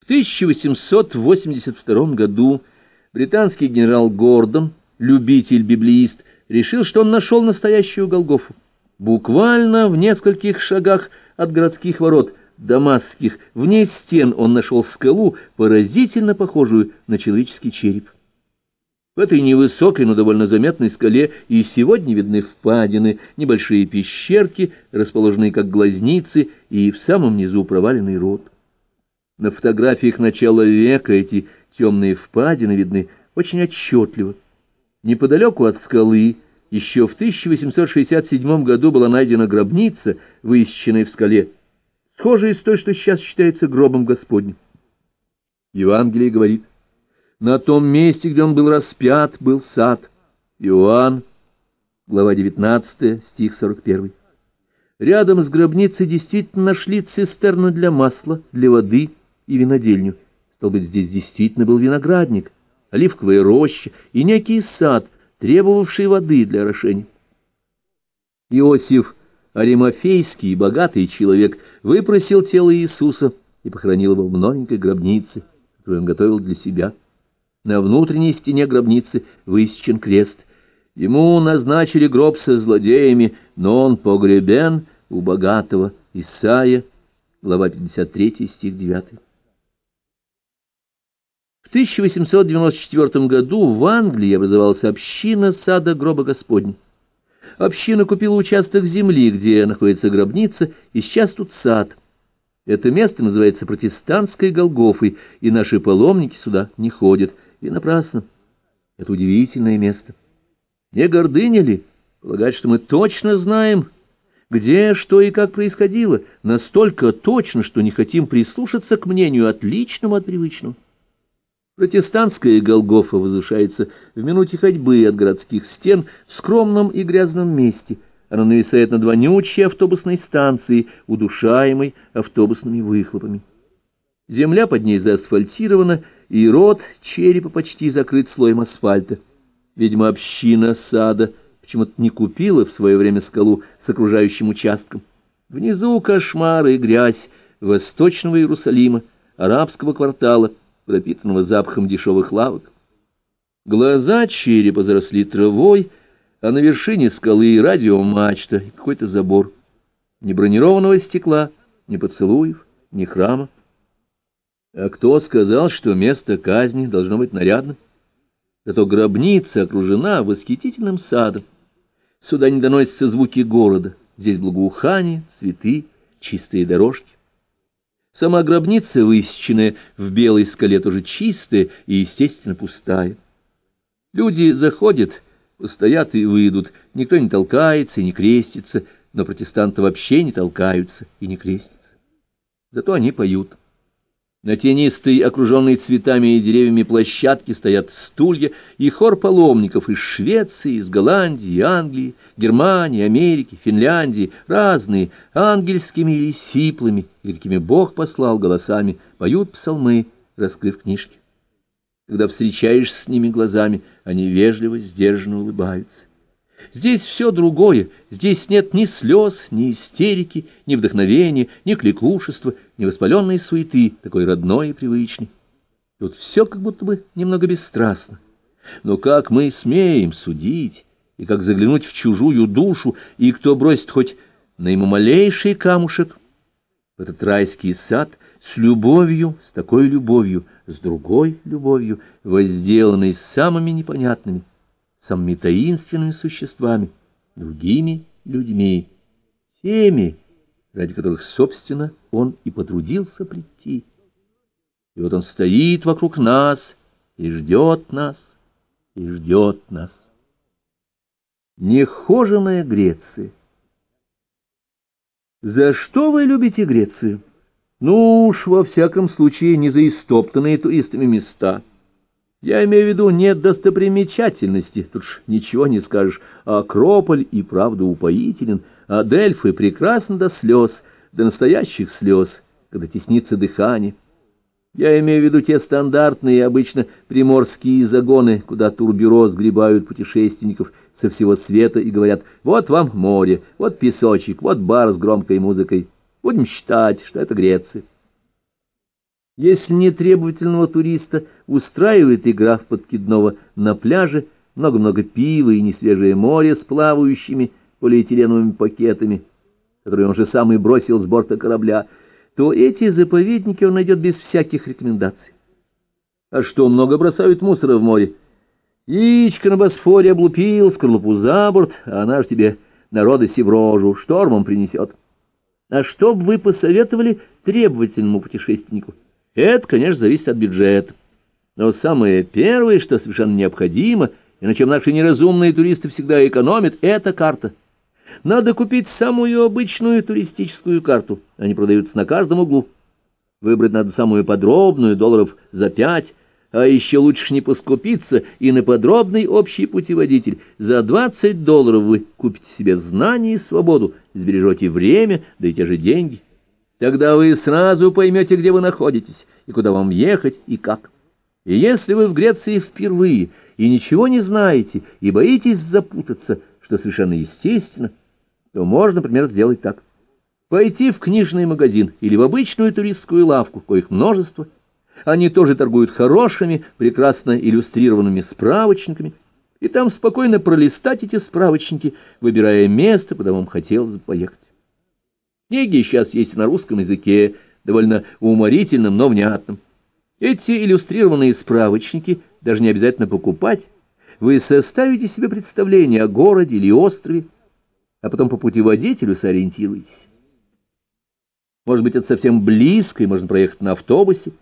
В 1882 году британский генерал Гордон, любитель-библеист, решил, что он нашел настоящую Голгофу. Буквально в нескольких шагах от городских ворот – дамасских, вне стен он нашел скалу, поразительно похожую на человеческий череп. В этой невысокой, но довольно заметной скале и сегодня видны впадины, небольшие пещерки, расположенные как глазницы, и в самом низу проваленный рот. На фотографиях начала века эти темные впадины видны очень отчетливо. Неподалеку от скалы еще в 1867 году была найдена гробница, высеченная в скале, схожее с той, что сейчас считается гробом Господним. Евангелие говорит, на том месте, где он был распят, был сад. Иоанн, глава 19, стих 41. Рядом с гробницей действительно нашли цистерну для масла, для воды и винодельню. Стал быть, здесь действительно был виноградник, оливковая роща и некий сад, требовавший воды для орошения. Иосиф Аримофейский, богатый человек, выпросил тело Иисуса и похоронил его в новенькой гробнице, которую он готовил для себя. На внутренней стене гробницы высечен крест. Ему назначили гроб со злодеями, но он погребен у богатого Исаия, глава 53, стих 9. В 1894 году в Англии образовалась община сада гроба Господня. Община купила участок земли, где находится гробница, и сейчас тут сад. Это место называется протестантской Голгофой, и наши паломники сюда не ходят. И напрасно. Это удивительное место. Не гордыня ли? Полагать, что мы точно знаем, где, что и как происходило, настолько точно, что не хотим прислушаться к мнению отличному от привычного. Протестантская Голгофа возвышается в минуте ходьбы от городских стен в скромном и грязном месте. Она нависает над вонючей автобусной станцией, удушаемой автобусными выхлопами. Земля под ней заасфальтирована, и рот черепа почти закрыт слоем асфальта. Видимо, община сада почему-то не купила в свое время скалу с окружающим участком. Внизу кошмар и грязь восточного Иерусалима, арабского квартала — пропитанного запахом дешевых лавок. Глаза черепа заросли травой, а на вершине скалы радиомачта и какой-то забор. Ни бронированного стекла, ни поцелуев, ни храма. А кто сказал, что место казни должно быть нарядным? Зато гробница окружена восхитительным садом. Сюда не доносятся звуки города. Здесь благоухание, цветы, чистые дорожки. Сама гробница, высеченная в белой скале, тоже чистая и, естественно, пустая. Люди заходят, постоят и выйдут, никто не толкается и не крестится, но протестанты вообще не толкаются и не крестятся. Зато они поют. На тенистой, окруженной цветами и деревьями площадке стоят стулья и хор паломников из Швеции, из Голландии, Англии, Германии, Америки, Финляндии, разные, ангельскими или сиплыми, или какими Бог послал голосами, поют псалмы, раскрыв книжки. Когда встречаешься с ними глазами, они вежливо, сдержанно улыбаются. Здесь все другое, здесь нет ни слез, ни истерики, ни вдохновения, ни кликушества, ни воспаленной суеты, такой родной и привычной. Тут все как будто бы немного бесстрастно. Но как мы смеем судить, и как заглянуть в чужую душу, и кто бросит хоть на ему малейший камушек в этот райский сад с любовью, с такой любовью, с другой любовью, возделанной самыми непонятными, самыми таинственными существами, другими людьми, теми, ради которых, собственно, он и потрудился прийти. И вот он стоит вокруг нас и ждет нас, и ждет нас. Нехоженная Греция. За что вы любите Грецию? Ну уж, во всяком случае, не за истоптанные туристами места. Я имею в виду не достопримечательности, тут ж ничего не скажешь. Акрополь и правда упоителен, а Дельфы прекрасны до слез, до настоящих слез, когда теснится дыхание. Я имею в виду те стандартные, обычно приморские загоны, куда турбюро сгребают путешественников со всего света и говорят, вот вам море, вот песочек, вот бар с громкой музыкой. Будем считать, что это Греция. Если нетребовательного туриста устраивает игра в подкидного на пляже, много-много пива и несвежее море с плавающими полиэтиленовыми пакетами, которые он же сам и бросил с борта корабля, то эти заповедники он найдет без всяких рекомендаций. А что, много бросают мусора в море? Яичко на Босфоре облупил, скорлупу за борт, а она ж тебе народа севрожу штормом принесет. А что бы вы посоветовали требовательному путешественнику? Это, конечно, зависит от бюджета. Но самое первое, что совершенно необходимо, и на чем наши неразумные туристы всегда экономят, это карта. Надо купить самую обычную туристическую карту. Они продаются на каждом углу. Выбрать надо самую подробную, долларов за пять, а еще лучше не поскупиться и на подробный общий путеводитель. За 20 долларов вы купите себе знания и свободу, сбережете время, да и те же деньги. Тогда вы сразу поймете, где вы находитесь, и куда вам ехать, и как. И если вы в Греции впервые и ничего не знаете, и боитесь запутаться, что совершенно естественно, то можно, например, сделать так. Пойти в книжный магазин или в обычную туристскую лавку, коих множество. Они тоже торгуют хорошими, прекрасно иллюстрированными справочниками, и там спокойно пролистать эти справочники, выбирая место, куда вам хотелось бы поехать. Книги сейчас есть на русском языке, довольно уморительным, но внятным. Эти иллюстрированные справочники даже не обязательно покупать. Вы составите себе представление о городе или острове, а потом по путеводителю сориентируетесь. Может быть, это совсем близко, и можно проехать на автобусе,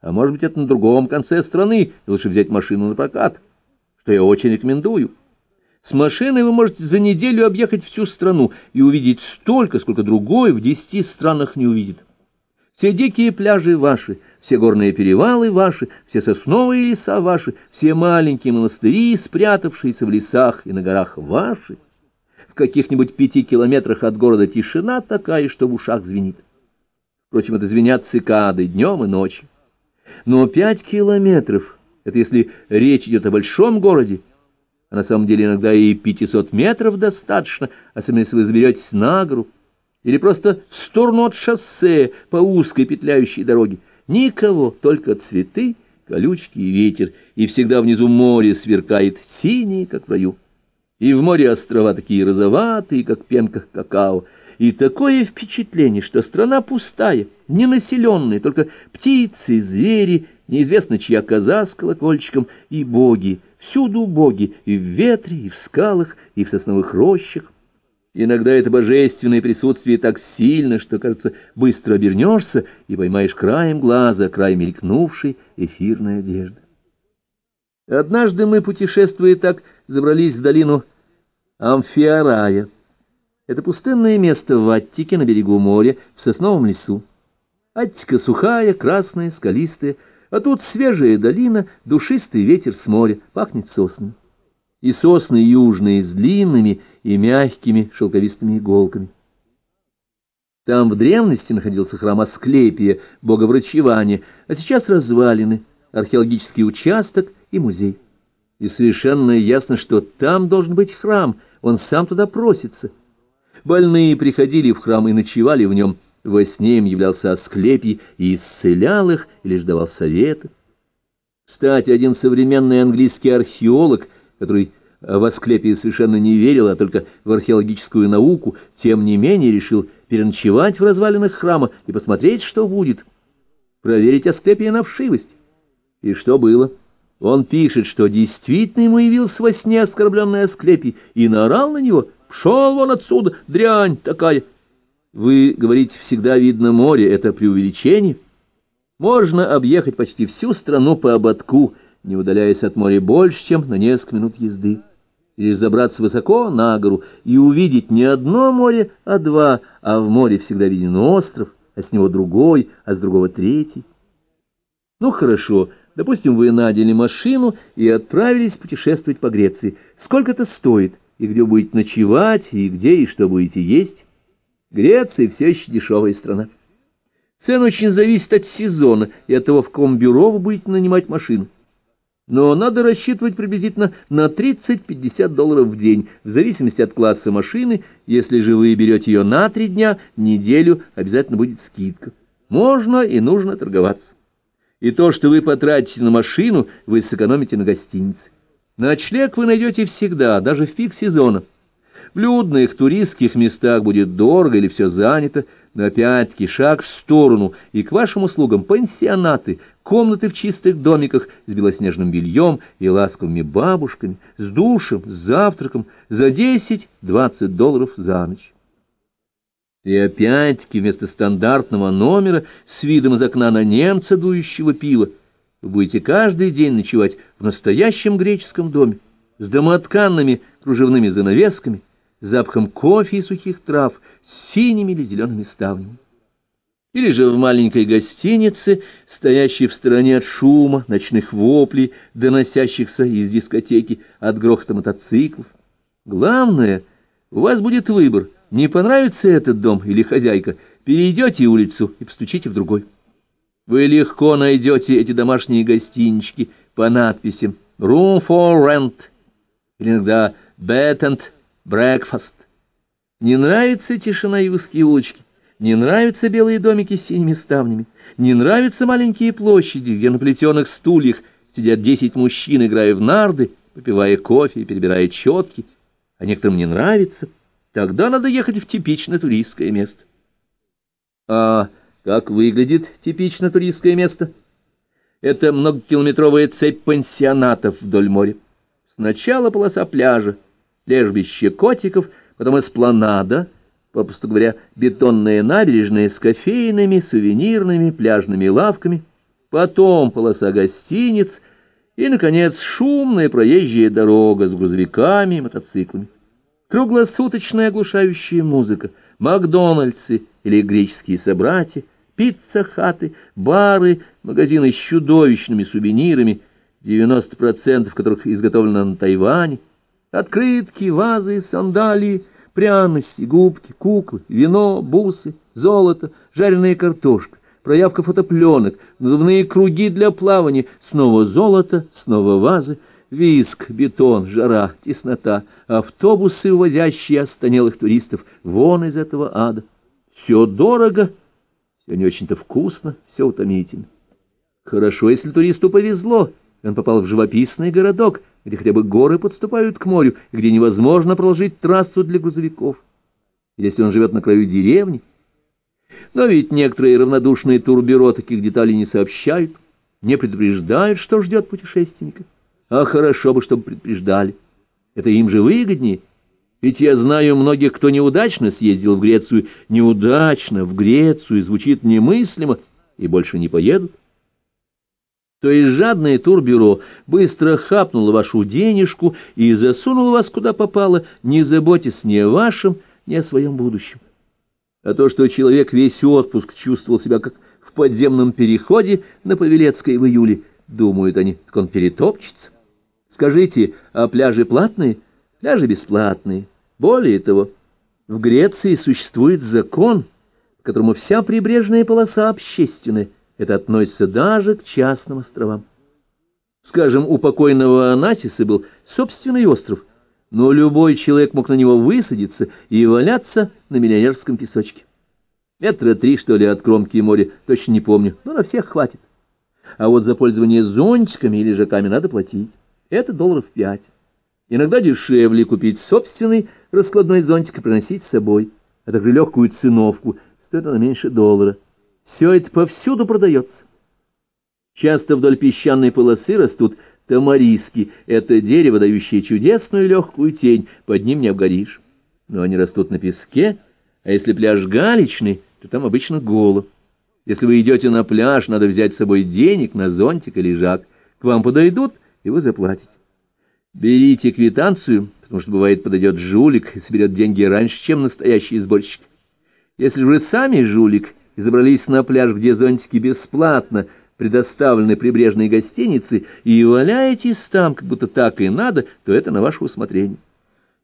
а может быть, это на другом конце страны, и лучше взять машину на прокат, что я очень рекомендую. С машиной вы можете за неделю объехать всю страну и увидеть столько, сколько другой в десяти странах не увидит. Все дикие пляжи ваши, все горные перевалы ваши, все сосновые леса ваши, все маленькие монастыри, спрятавшиеся в лесах и на горах ваши. В каких-нибудь пяти километрах от города тишина такая, что в ушах звенит. Впрочем, это звенят цикады днем и ночью. Но пять километров — это если речь идет о большом городе, а на самом деле иногда и 500 метров достаточно, особенно если вы заберетесь на гору, или просто в сторону от шоссе по узкой петляющей дороге. Никого, только цветы, колючки и ветер, и всегда внизу море сверкает синее, как в раю. И в море острова такие розоватые, как пенка какао, и такое впечатление, что страна пустая, ненаселенная, только птицы, звери, неизвестно чья коза с колокольчиком и боги — Всюду боги, и в ветре, и в скалах, и в сосновых рощах. Иногда это божественное присутствие так сильно, что, кажется, быстро обернешься и поймаешь краем глаза край мелькнувшей эфирной одежды. Однажды мы, путешествуя так, забрались в долину Амфиарая. Это пустынное место в Аттике на берегу моря, в сосновом лесу. Аттика сухая, красная, скалистая, а тут свежая долина, душистый ветер с моря, пахнет соснами. И сосны южные с длинными и мягкими шелковистыми иголками. Там в древности находился храм Асклепия, бога врачевания, а сейчас развалины, археологический участок и музей. И совершенно ясно, что там должен быть храм, он сам туда просится. Больные приходили в храм и ночевали в нем. Во сне им являлся Асклепий и исцелял их или ж давал советы. Кстати, один современный английский археолог, который в Асклепии совершенно не верил, а только в археологическую науку, тем не менее решил переночевать в развалинах храма и посмотреть, что будет. Проверить Асклепия на вшивость. И что было? Он пишет, что действительно ему явился во сне оскорбленный Асклепий и наорал на него. «Пшел вон отсюда, дрянь такая!» Вы говорите, всегда видно море, это преувеличение? Можно объехать почти всю страну по ободку, не удаляясь от моря больше, чем на несколько минут езды. Или забраться высоко на гору и увидеть не одно море, а два, а в море всегда виден остров, а с него другой, а с другого третий. Ну, хорошо, допустим, вы надели машину и отправились путешествовать по Греции. Сколько это стоит? И где будете ночевать, и где, и что будете есть? Греция все еще дешевая страна. Цены очень зависят от сезона и от того, в каком бюро вы будете нанимать машину. Но надо рассчитывать приблизительно на 30-50 долларов в день, в зависимости от класса машины. Если же вы берете ее на три дня, неделю, обязательно будет скидка. Можно и нужно торговаться. И то, что вы потратите на машину, вы сэкономите на гостинице. Ночлег вы найдете всегда, даже в пик сезона. В людных туристских местах будет дорого или все занято, но опять-таки шаг в сторону, и к вашим услугам пансионаты, комнаты в чистых домиках с белоснежным бельем и ласковыми бабушками, с душем, с завтраком за 10-20 долларов за ночь. И опять-таки вместо стандартного номера с видом из окна на немца, дующего пива, вы будете каждый день ночевать в настоящем греческом доме с домотканными кружевными занавесками, запахом кофе и сухих трав, с синими или зелеными ставнями. Или же в маленькой гостинице, стоящей в стороне от шума, ночных воплей, доносящихся из дискотеки от грохота мотоциклов. Главное, у вас будет выбор, не понравится этот дом или хозяйка, перейдете улицу и постучите в другой. Вы легко найдете эти домашние гостинички по надписям «Room for rent» или иногда «Bed and Брекфаст. Не нравится тишина и узкие улочки, не нравятся белые домики с синими ставнями, не нравятся маленькие площади, где на плетеных стульях сидят десять мужчин, играя в нарды, попивая кофе и перебирая четки, а некоторым не нравится, тогда надо ехать в типичное туристское место. А как выглядит типично туристское место? Это многокилометровая цепь пансионатов вдоль моря. Сначала полоса пляжа, лежбище котиков, потом эспланада, попросту говоря, бетонная набережная с кофейными, сувенирными, пляжными лавками, потом полоса гостиниц и, наконец, шумная проезжая дорога с грузовиками и мотоциклами. Круглосуточная оглушающая музыка, Макдональдсы или греческие собратья, пицца-хаты, бары, магазины с чудовищными сувенирами, 90% которых изготовлено на Тайване, Открытки, вазы, сандалии, пряности, губки, куклы, вино, бусы, золото, жареная картошка, проявка фотопленок, надувные круги для плавания, снова золото, снова вазы, виск, бетон, жара, теснота, автобусы, увозящие останелых туристов, вон из этого ада. Все дорого, все не очень-то вкусно, все утомительно. Хорошо, если туристу повезло, он попал в живописный городок, где хотя бы горы подступают к морю, где невозможно проложить трассу для грузовиков. Если он живет на краю деревни. Но ведь некоторые равнодушные турбюро таких деталей не сообщают, не предупреждают, что ждет путешественника. А хорошо бы, чтобы предупреждали. Это им же выгоднее. Ведь я знаю многих, кто неудачно съездил в Грецию. Неудачно в Грецию звучит немыслимо, и больше не поедут. То есть жадное турбюро быстро хапнуло вашу денежку и засунуло вас куда попало, не заботясь ни о вашем, ни о своем будущем. А то, что человек весь отпуск чувствовал себя как в подземном переходе на Павелецкой в июле, думают они, так он перетопчется. Скажите, а пляжи платные? Пляжи бесплатные. Более того, в Греции существует закон, которому вся прибрежная полоса общественная. Это относится даже к частным островам. Скажем, у покойного Анасиса был собственный остров, но любой человек мог на него высадиться и валяться на миллионерском песочке. Метра три, что ли, от кромки моря, точно не помню, но на всех хватит. А вот за пользование зонтиками и лежаками надо платить. Это долларов пять. Иногда дешевле купить собственный раскладной зонтик и приносить с собой, а также легкую циновку, стоит она меньше доллара. Все это повсюду продается. Часто вдоль песчаной полосы растут тамариски. Это дерево, дающее чудесную легкую тень, под ним не обгоришь. Но они растут на песке, а если пляж галечный, то там обычно голо. Если вы идете на пляж, надо взять с собой денег на зонтик или лежак. К вам подойдут, и вы заплатите. Берите квитанцию, потому что, бывает, подойдет жулик и соберет деньги раньше, чем настоящий сборщик. Если же вы сами жулик и забрались на пляж, где зонтики бесплатно, предоставлены прибрежной гостинице, и валяетесь там, как будто так и надо, то это на ваше усмотрение.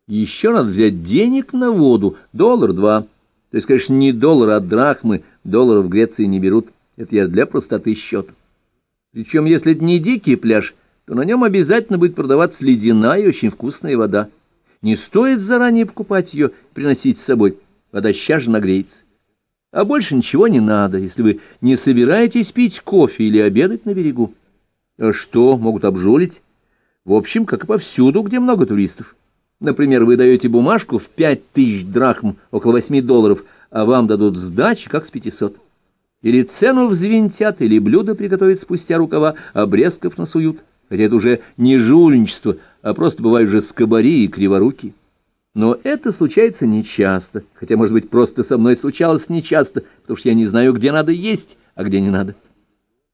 Еще надо взять денег на воду, доллар-два. То есть, конечно, не доллар, а драхмы, долларов в Греции не берут. Это я для простоты счета. Причем, если это не дикий пляж, то на нем обязательно будет продаваться ледяная и очень вкусная вода. Не стоит заранее покупать ее приносить с собой. Вода сейчас же нагреется. А больше ничего не надо, если вы не собираетесь пить кофе или обедать на берегу. А что, могут обжулить? В общем, как и повсюду, где много туристов. Например, вы даете бумажку в пять тысяч драхм, около восьми долларов, а вам дадут сдачи, как с пятисот. Или цену взвинтят, или блюдо приготовят спустя рукава, обрезков насуют. Хотя это уже не жульничество, а просто бывают же скобари и криворуки. Но это случается нечасто, хотя, может быть, просто со мной случалось нечасто, потому что я не знаю, где надо есть, а где не надо.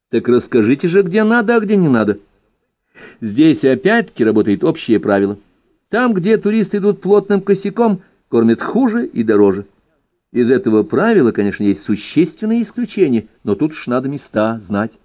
Так расскажите же, где надо, а где не надо. Здесь опять-таки работает общее правило. Там, где туристы идут плотным косяком, кормят хуже и дороже. Из этого правила, конечно, есть существенные исключения, но тут уж надо места знать.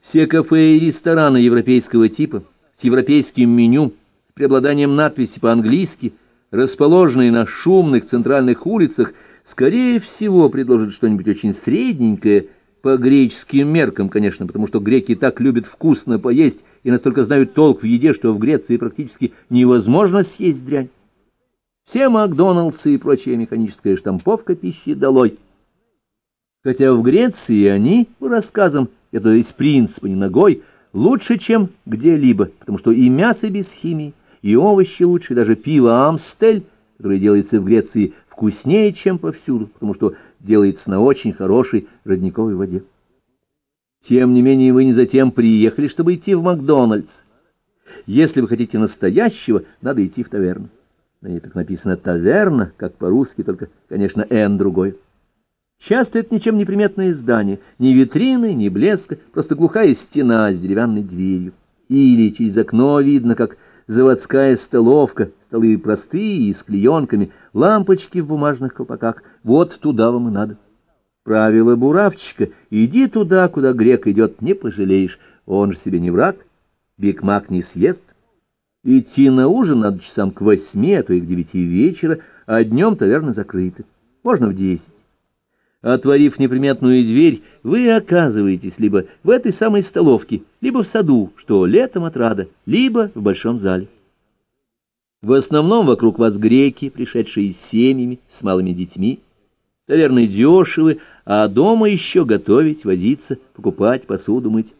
Все кафе и рестораны европейского типа с европейским меню, с преобладанием надписи по-английски – расположенные на шумных центральных улицах, скорее всего предложат что-нибудь очень средненькое, по греческим меркам, конечно, потому что греки так любят вкусно поесть и настолько знают толк в еде, что в Греции практически невозможно съесть дрянь. Все Макдоналдсы и прочая механическая штамповка пищи долой. Хотя в Греции они, по рассказам, это из принципа не ногой, лучше, чем где-либо, потому что и мясо без химии, и овощи лучше, даже пиво «Амстель», которое делается в Греции, вкуснее, чем повсюду, потому что делается на очень хорошей родниковой воде. Тем не менее, вы не затем приехали, чтобы идти в Макдональдс. Если вы хотите настоящего, надо идти в таверну. На ней так написано «таверна», как по-русски, только, конечно, «н» другой. Часто это ничем не приметное здание, ни витрины, ни блеска, просто глухая стена с деревянной дверью. Или через окно видно, как заводская столовка, столы простые и с клеенками, лампочки в бумажных колпаках. Вот туда вам и надо. Правило буравчика — иди туда, куда грек идет, не пожалеешь. Он же себе не враг, бигмак не съест. Идти на ужин надо часам к восьми, а то и к девяти вечера, а днем таверны закрыты. Можно в десять. Отворив неприметную дверь, вы оказываетесь либо в этой самой столовке, либо в саду, что летом отрада, либо в большом зале. В основном вокруг вас греки, пришедшие с семьями, с малыми детьми. Наверное, дешевы, а дома еще готовить, возиться, покупать, посуду мыть.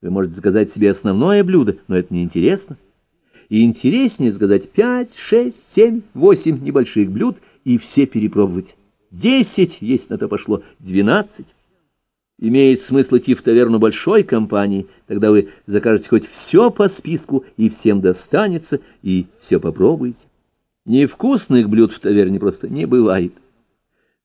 Вы можете заказать себе основное блюдо, но это не интересно. И интереснее заказать пять, шесть, семь, восемь небольших блюд и все перепробовать. Десять, есть на то пошло, двенадцать. Имеет смысл идти в таверну большой компании, тогда вы закажете хоть все по списку, и всем достанется, и все попробуете. Невкусных блюд в таверне просто не бывает.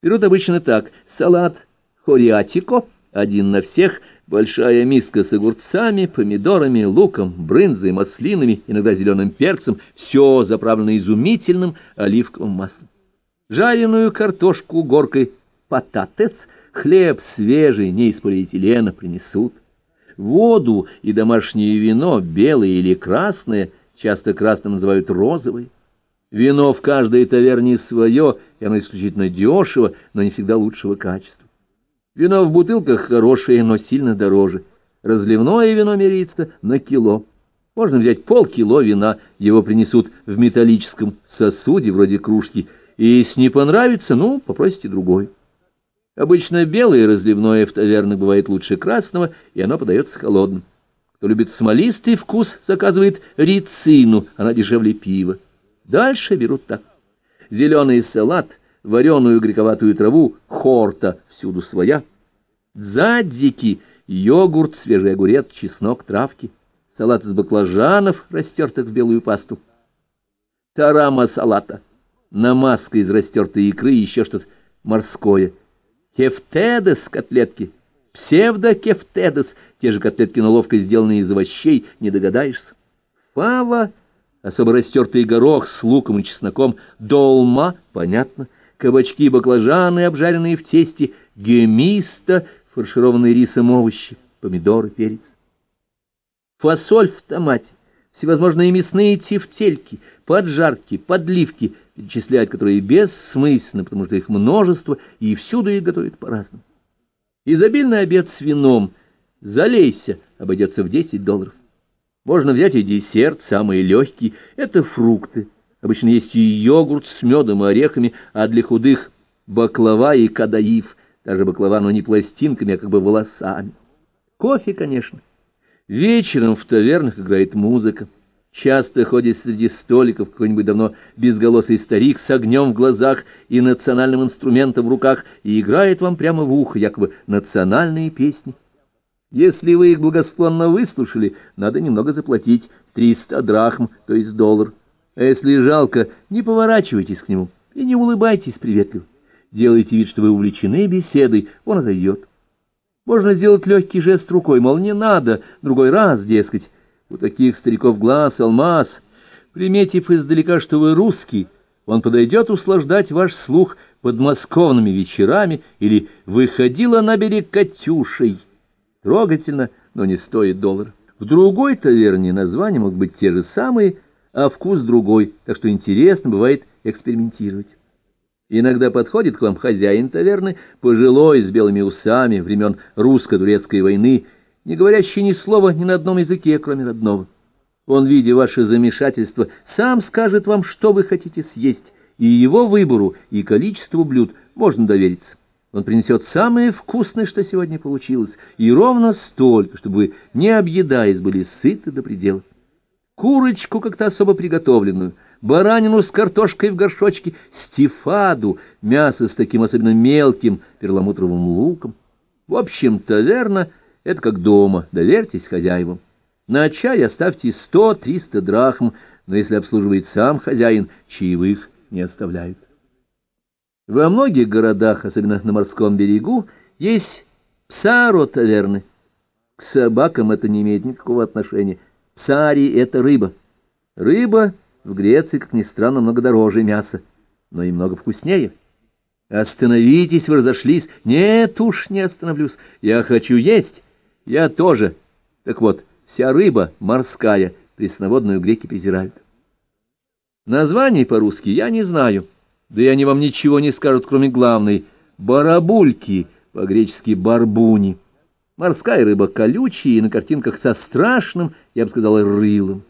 Берут обычно так, салат хориатико, один на всех, большая миска с огурцами, помидорами, луком, брынзой, маслинами, иногда зеленым перцем, все заправлено изумительным оливковым маслом жареную картошку горкой пататес, хлеб свежий, не из полиэтилена, принесут. Воду и домашнее вино, белое или красное, часто красным называют розовое. Вино в каждой таверне свое, и оно исключительно дешево, но не всегда лучшего качества. Вино в бутылках хорошее, но сильно дороже. Разливное вино меряется на кило. Можно взять полкило вина, его принесут в металлическом сосуде, вроде кружки, и если не понравится, ну, попросите другой. Обычно белое разливное в тавернах бывает лучше красного, и оно подается холодным. Кто любит смолистый вкус, заказывает рицину, она дешевле пива. Дальше берут так. Зеленый салат, вареную грековатую траву, хорта, всюду своя. Дзадзики, йогурт, свежий огурец, чеснок, травки. Салат из баклажанов, растертых в белую пасту. Тарама салата, намазка из растертой икры и еще что-то морское. Кефтедес котлетки, псевдокефтедес, те же котлетки, но ловко сделанные из овощей, не догадаешься. Фава — особо растертый горох с луком и чесноком, долма, понятно, кабачки и баклажаны, обжаренные в тесте, гемиста, фаршированные рисом овощи, помидоры, перец. Фасоль в томате, всевозможные мясные тефтельки, поджарки, подливки, перечислять которые бессмысленно, потому что их множество, и всюду их готовят по-разному. Изобильный обед с вином, залейся, обойдется в 10 долларов. Можно взять и десерт, самый легкий, это фрукты. Обычно есть и йогурт с медом и орехами, а для худых баклава и кадаив. Даже баклава, но не пластинками, а как бы волосами. Кофе, конечно. Вечером в тавернах играет музыка. Часто ходит среди столиков какой-нибудь давно безголосый старик с огнем в глазах и национальным инструментом в руках и играет вам прямо в ухо якобы национальные песни. Если вы их благосклонно выслушали, надо немного заплатить, 300 драхм, то есть доллар. А если жалко, не поворачивайтесь к нему и не улыбайтесь приветливо. Делайте вид, что вы увлечены беседой, он отойдет. Можно сделать легкий жест рукой, мол, не надо, другой раз, дескать. У таких стариков глаз алмаз. Приметив издалека, что вы русский, он подойдет услаждать ваш слух подмосковными вечерами или «выходила на берег Катюшей». Трогательно, но не стоит доллара. В другой таверне названия могут быть те же самые, а вкус другой, так что интересно бывает экспериментировать. Иногда подходит к вам хозяин таверны, пожилой, с белыми усами, времен русско-турецкой войны, не говорящий ни слова ни на одном языке, кроме родного. Он, видя ваше замешательство, сам скажет вам, что вы хотите съесть, и его выбору, и количеству блюд можно довериться. Он принесет самое вкусное, что сегодня получилось, и ровно столько, чтобы вы, не объедаясь, были сыты до предела. Курочку как-то особо приготовленную, баранину с картошкой в горшочке, стифаду, мясо с таким особенно мелким перламутровым луком. В общем, таверна — это как дома, доверьтесь хозяевам. На чай оставьте сто-триста драхм, но если обслуживает сам хозяин, чаевых не оставляют. Во многих городах, особенно на морском берегу, есть псаро-таверны. К собакам это не имеет никакого отношения. Псари — это рыба. Рыба в Греции, как ни странно, много дороже мяса, но и много вкуснее. Остановитесь, вы разошлись. Нет уж, не остановлюсь. Я хочу есть. Я тоже. Так вот, вся рыба морская, пресноводную греки презирают. Названий по-русски я не знаю. Да и они вам ничего не скажут, кроме главной — барабульки, по-гречески барбуни. Морская рыба колючая и на картинках со страшным, я бы сказал, рылом.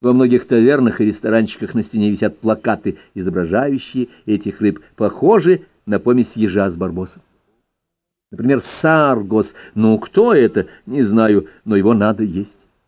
Во многих тавернах и ресторанчиках на стене висят плакаты, изображающие этих рыб, похожие на помесь ежа с барбосом. Например, саргос. Ну, кто это, не знаю, но его надо есть.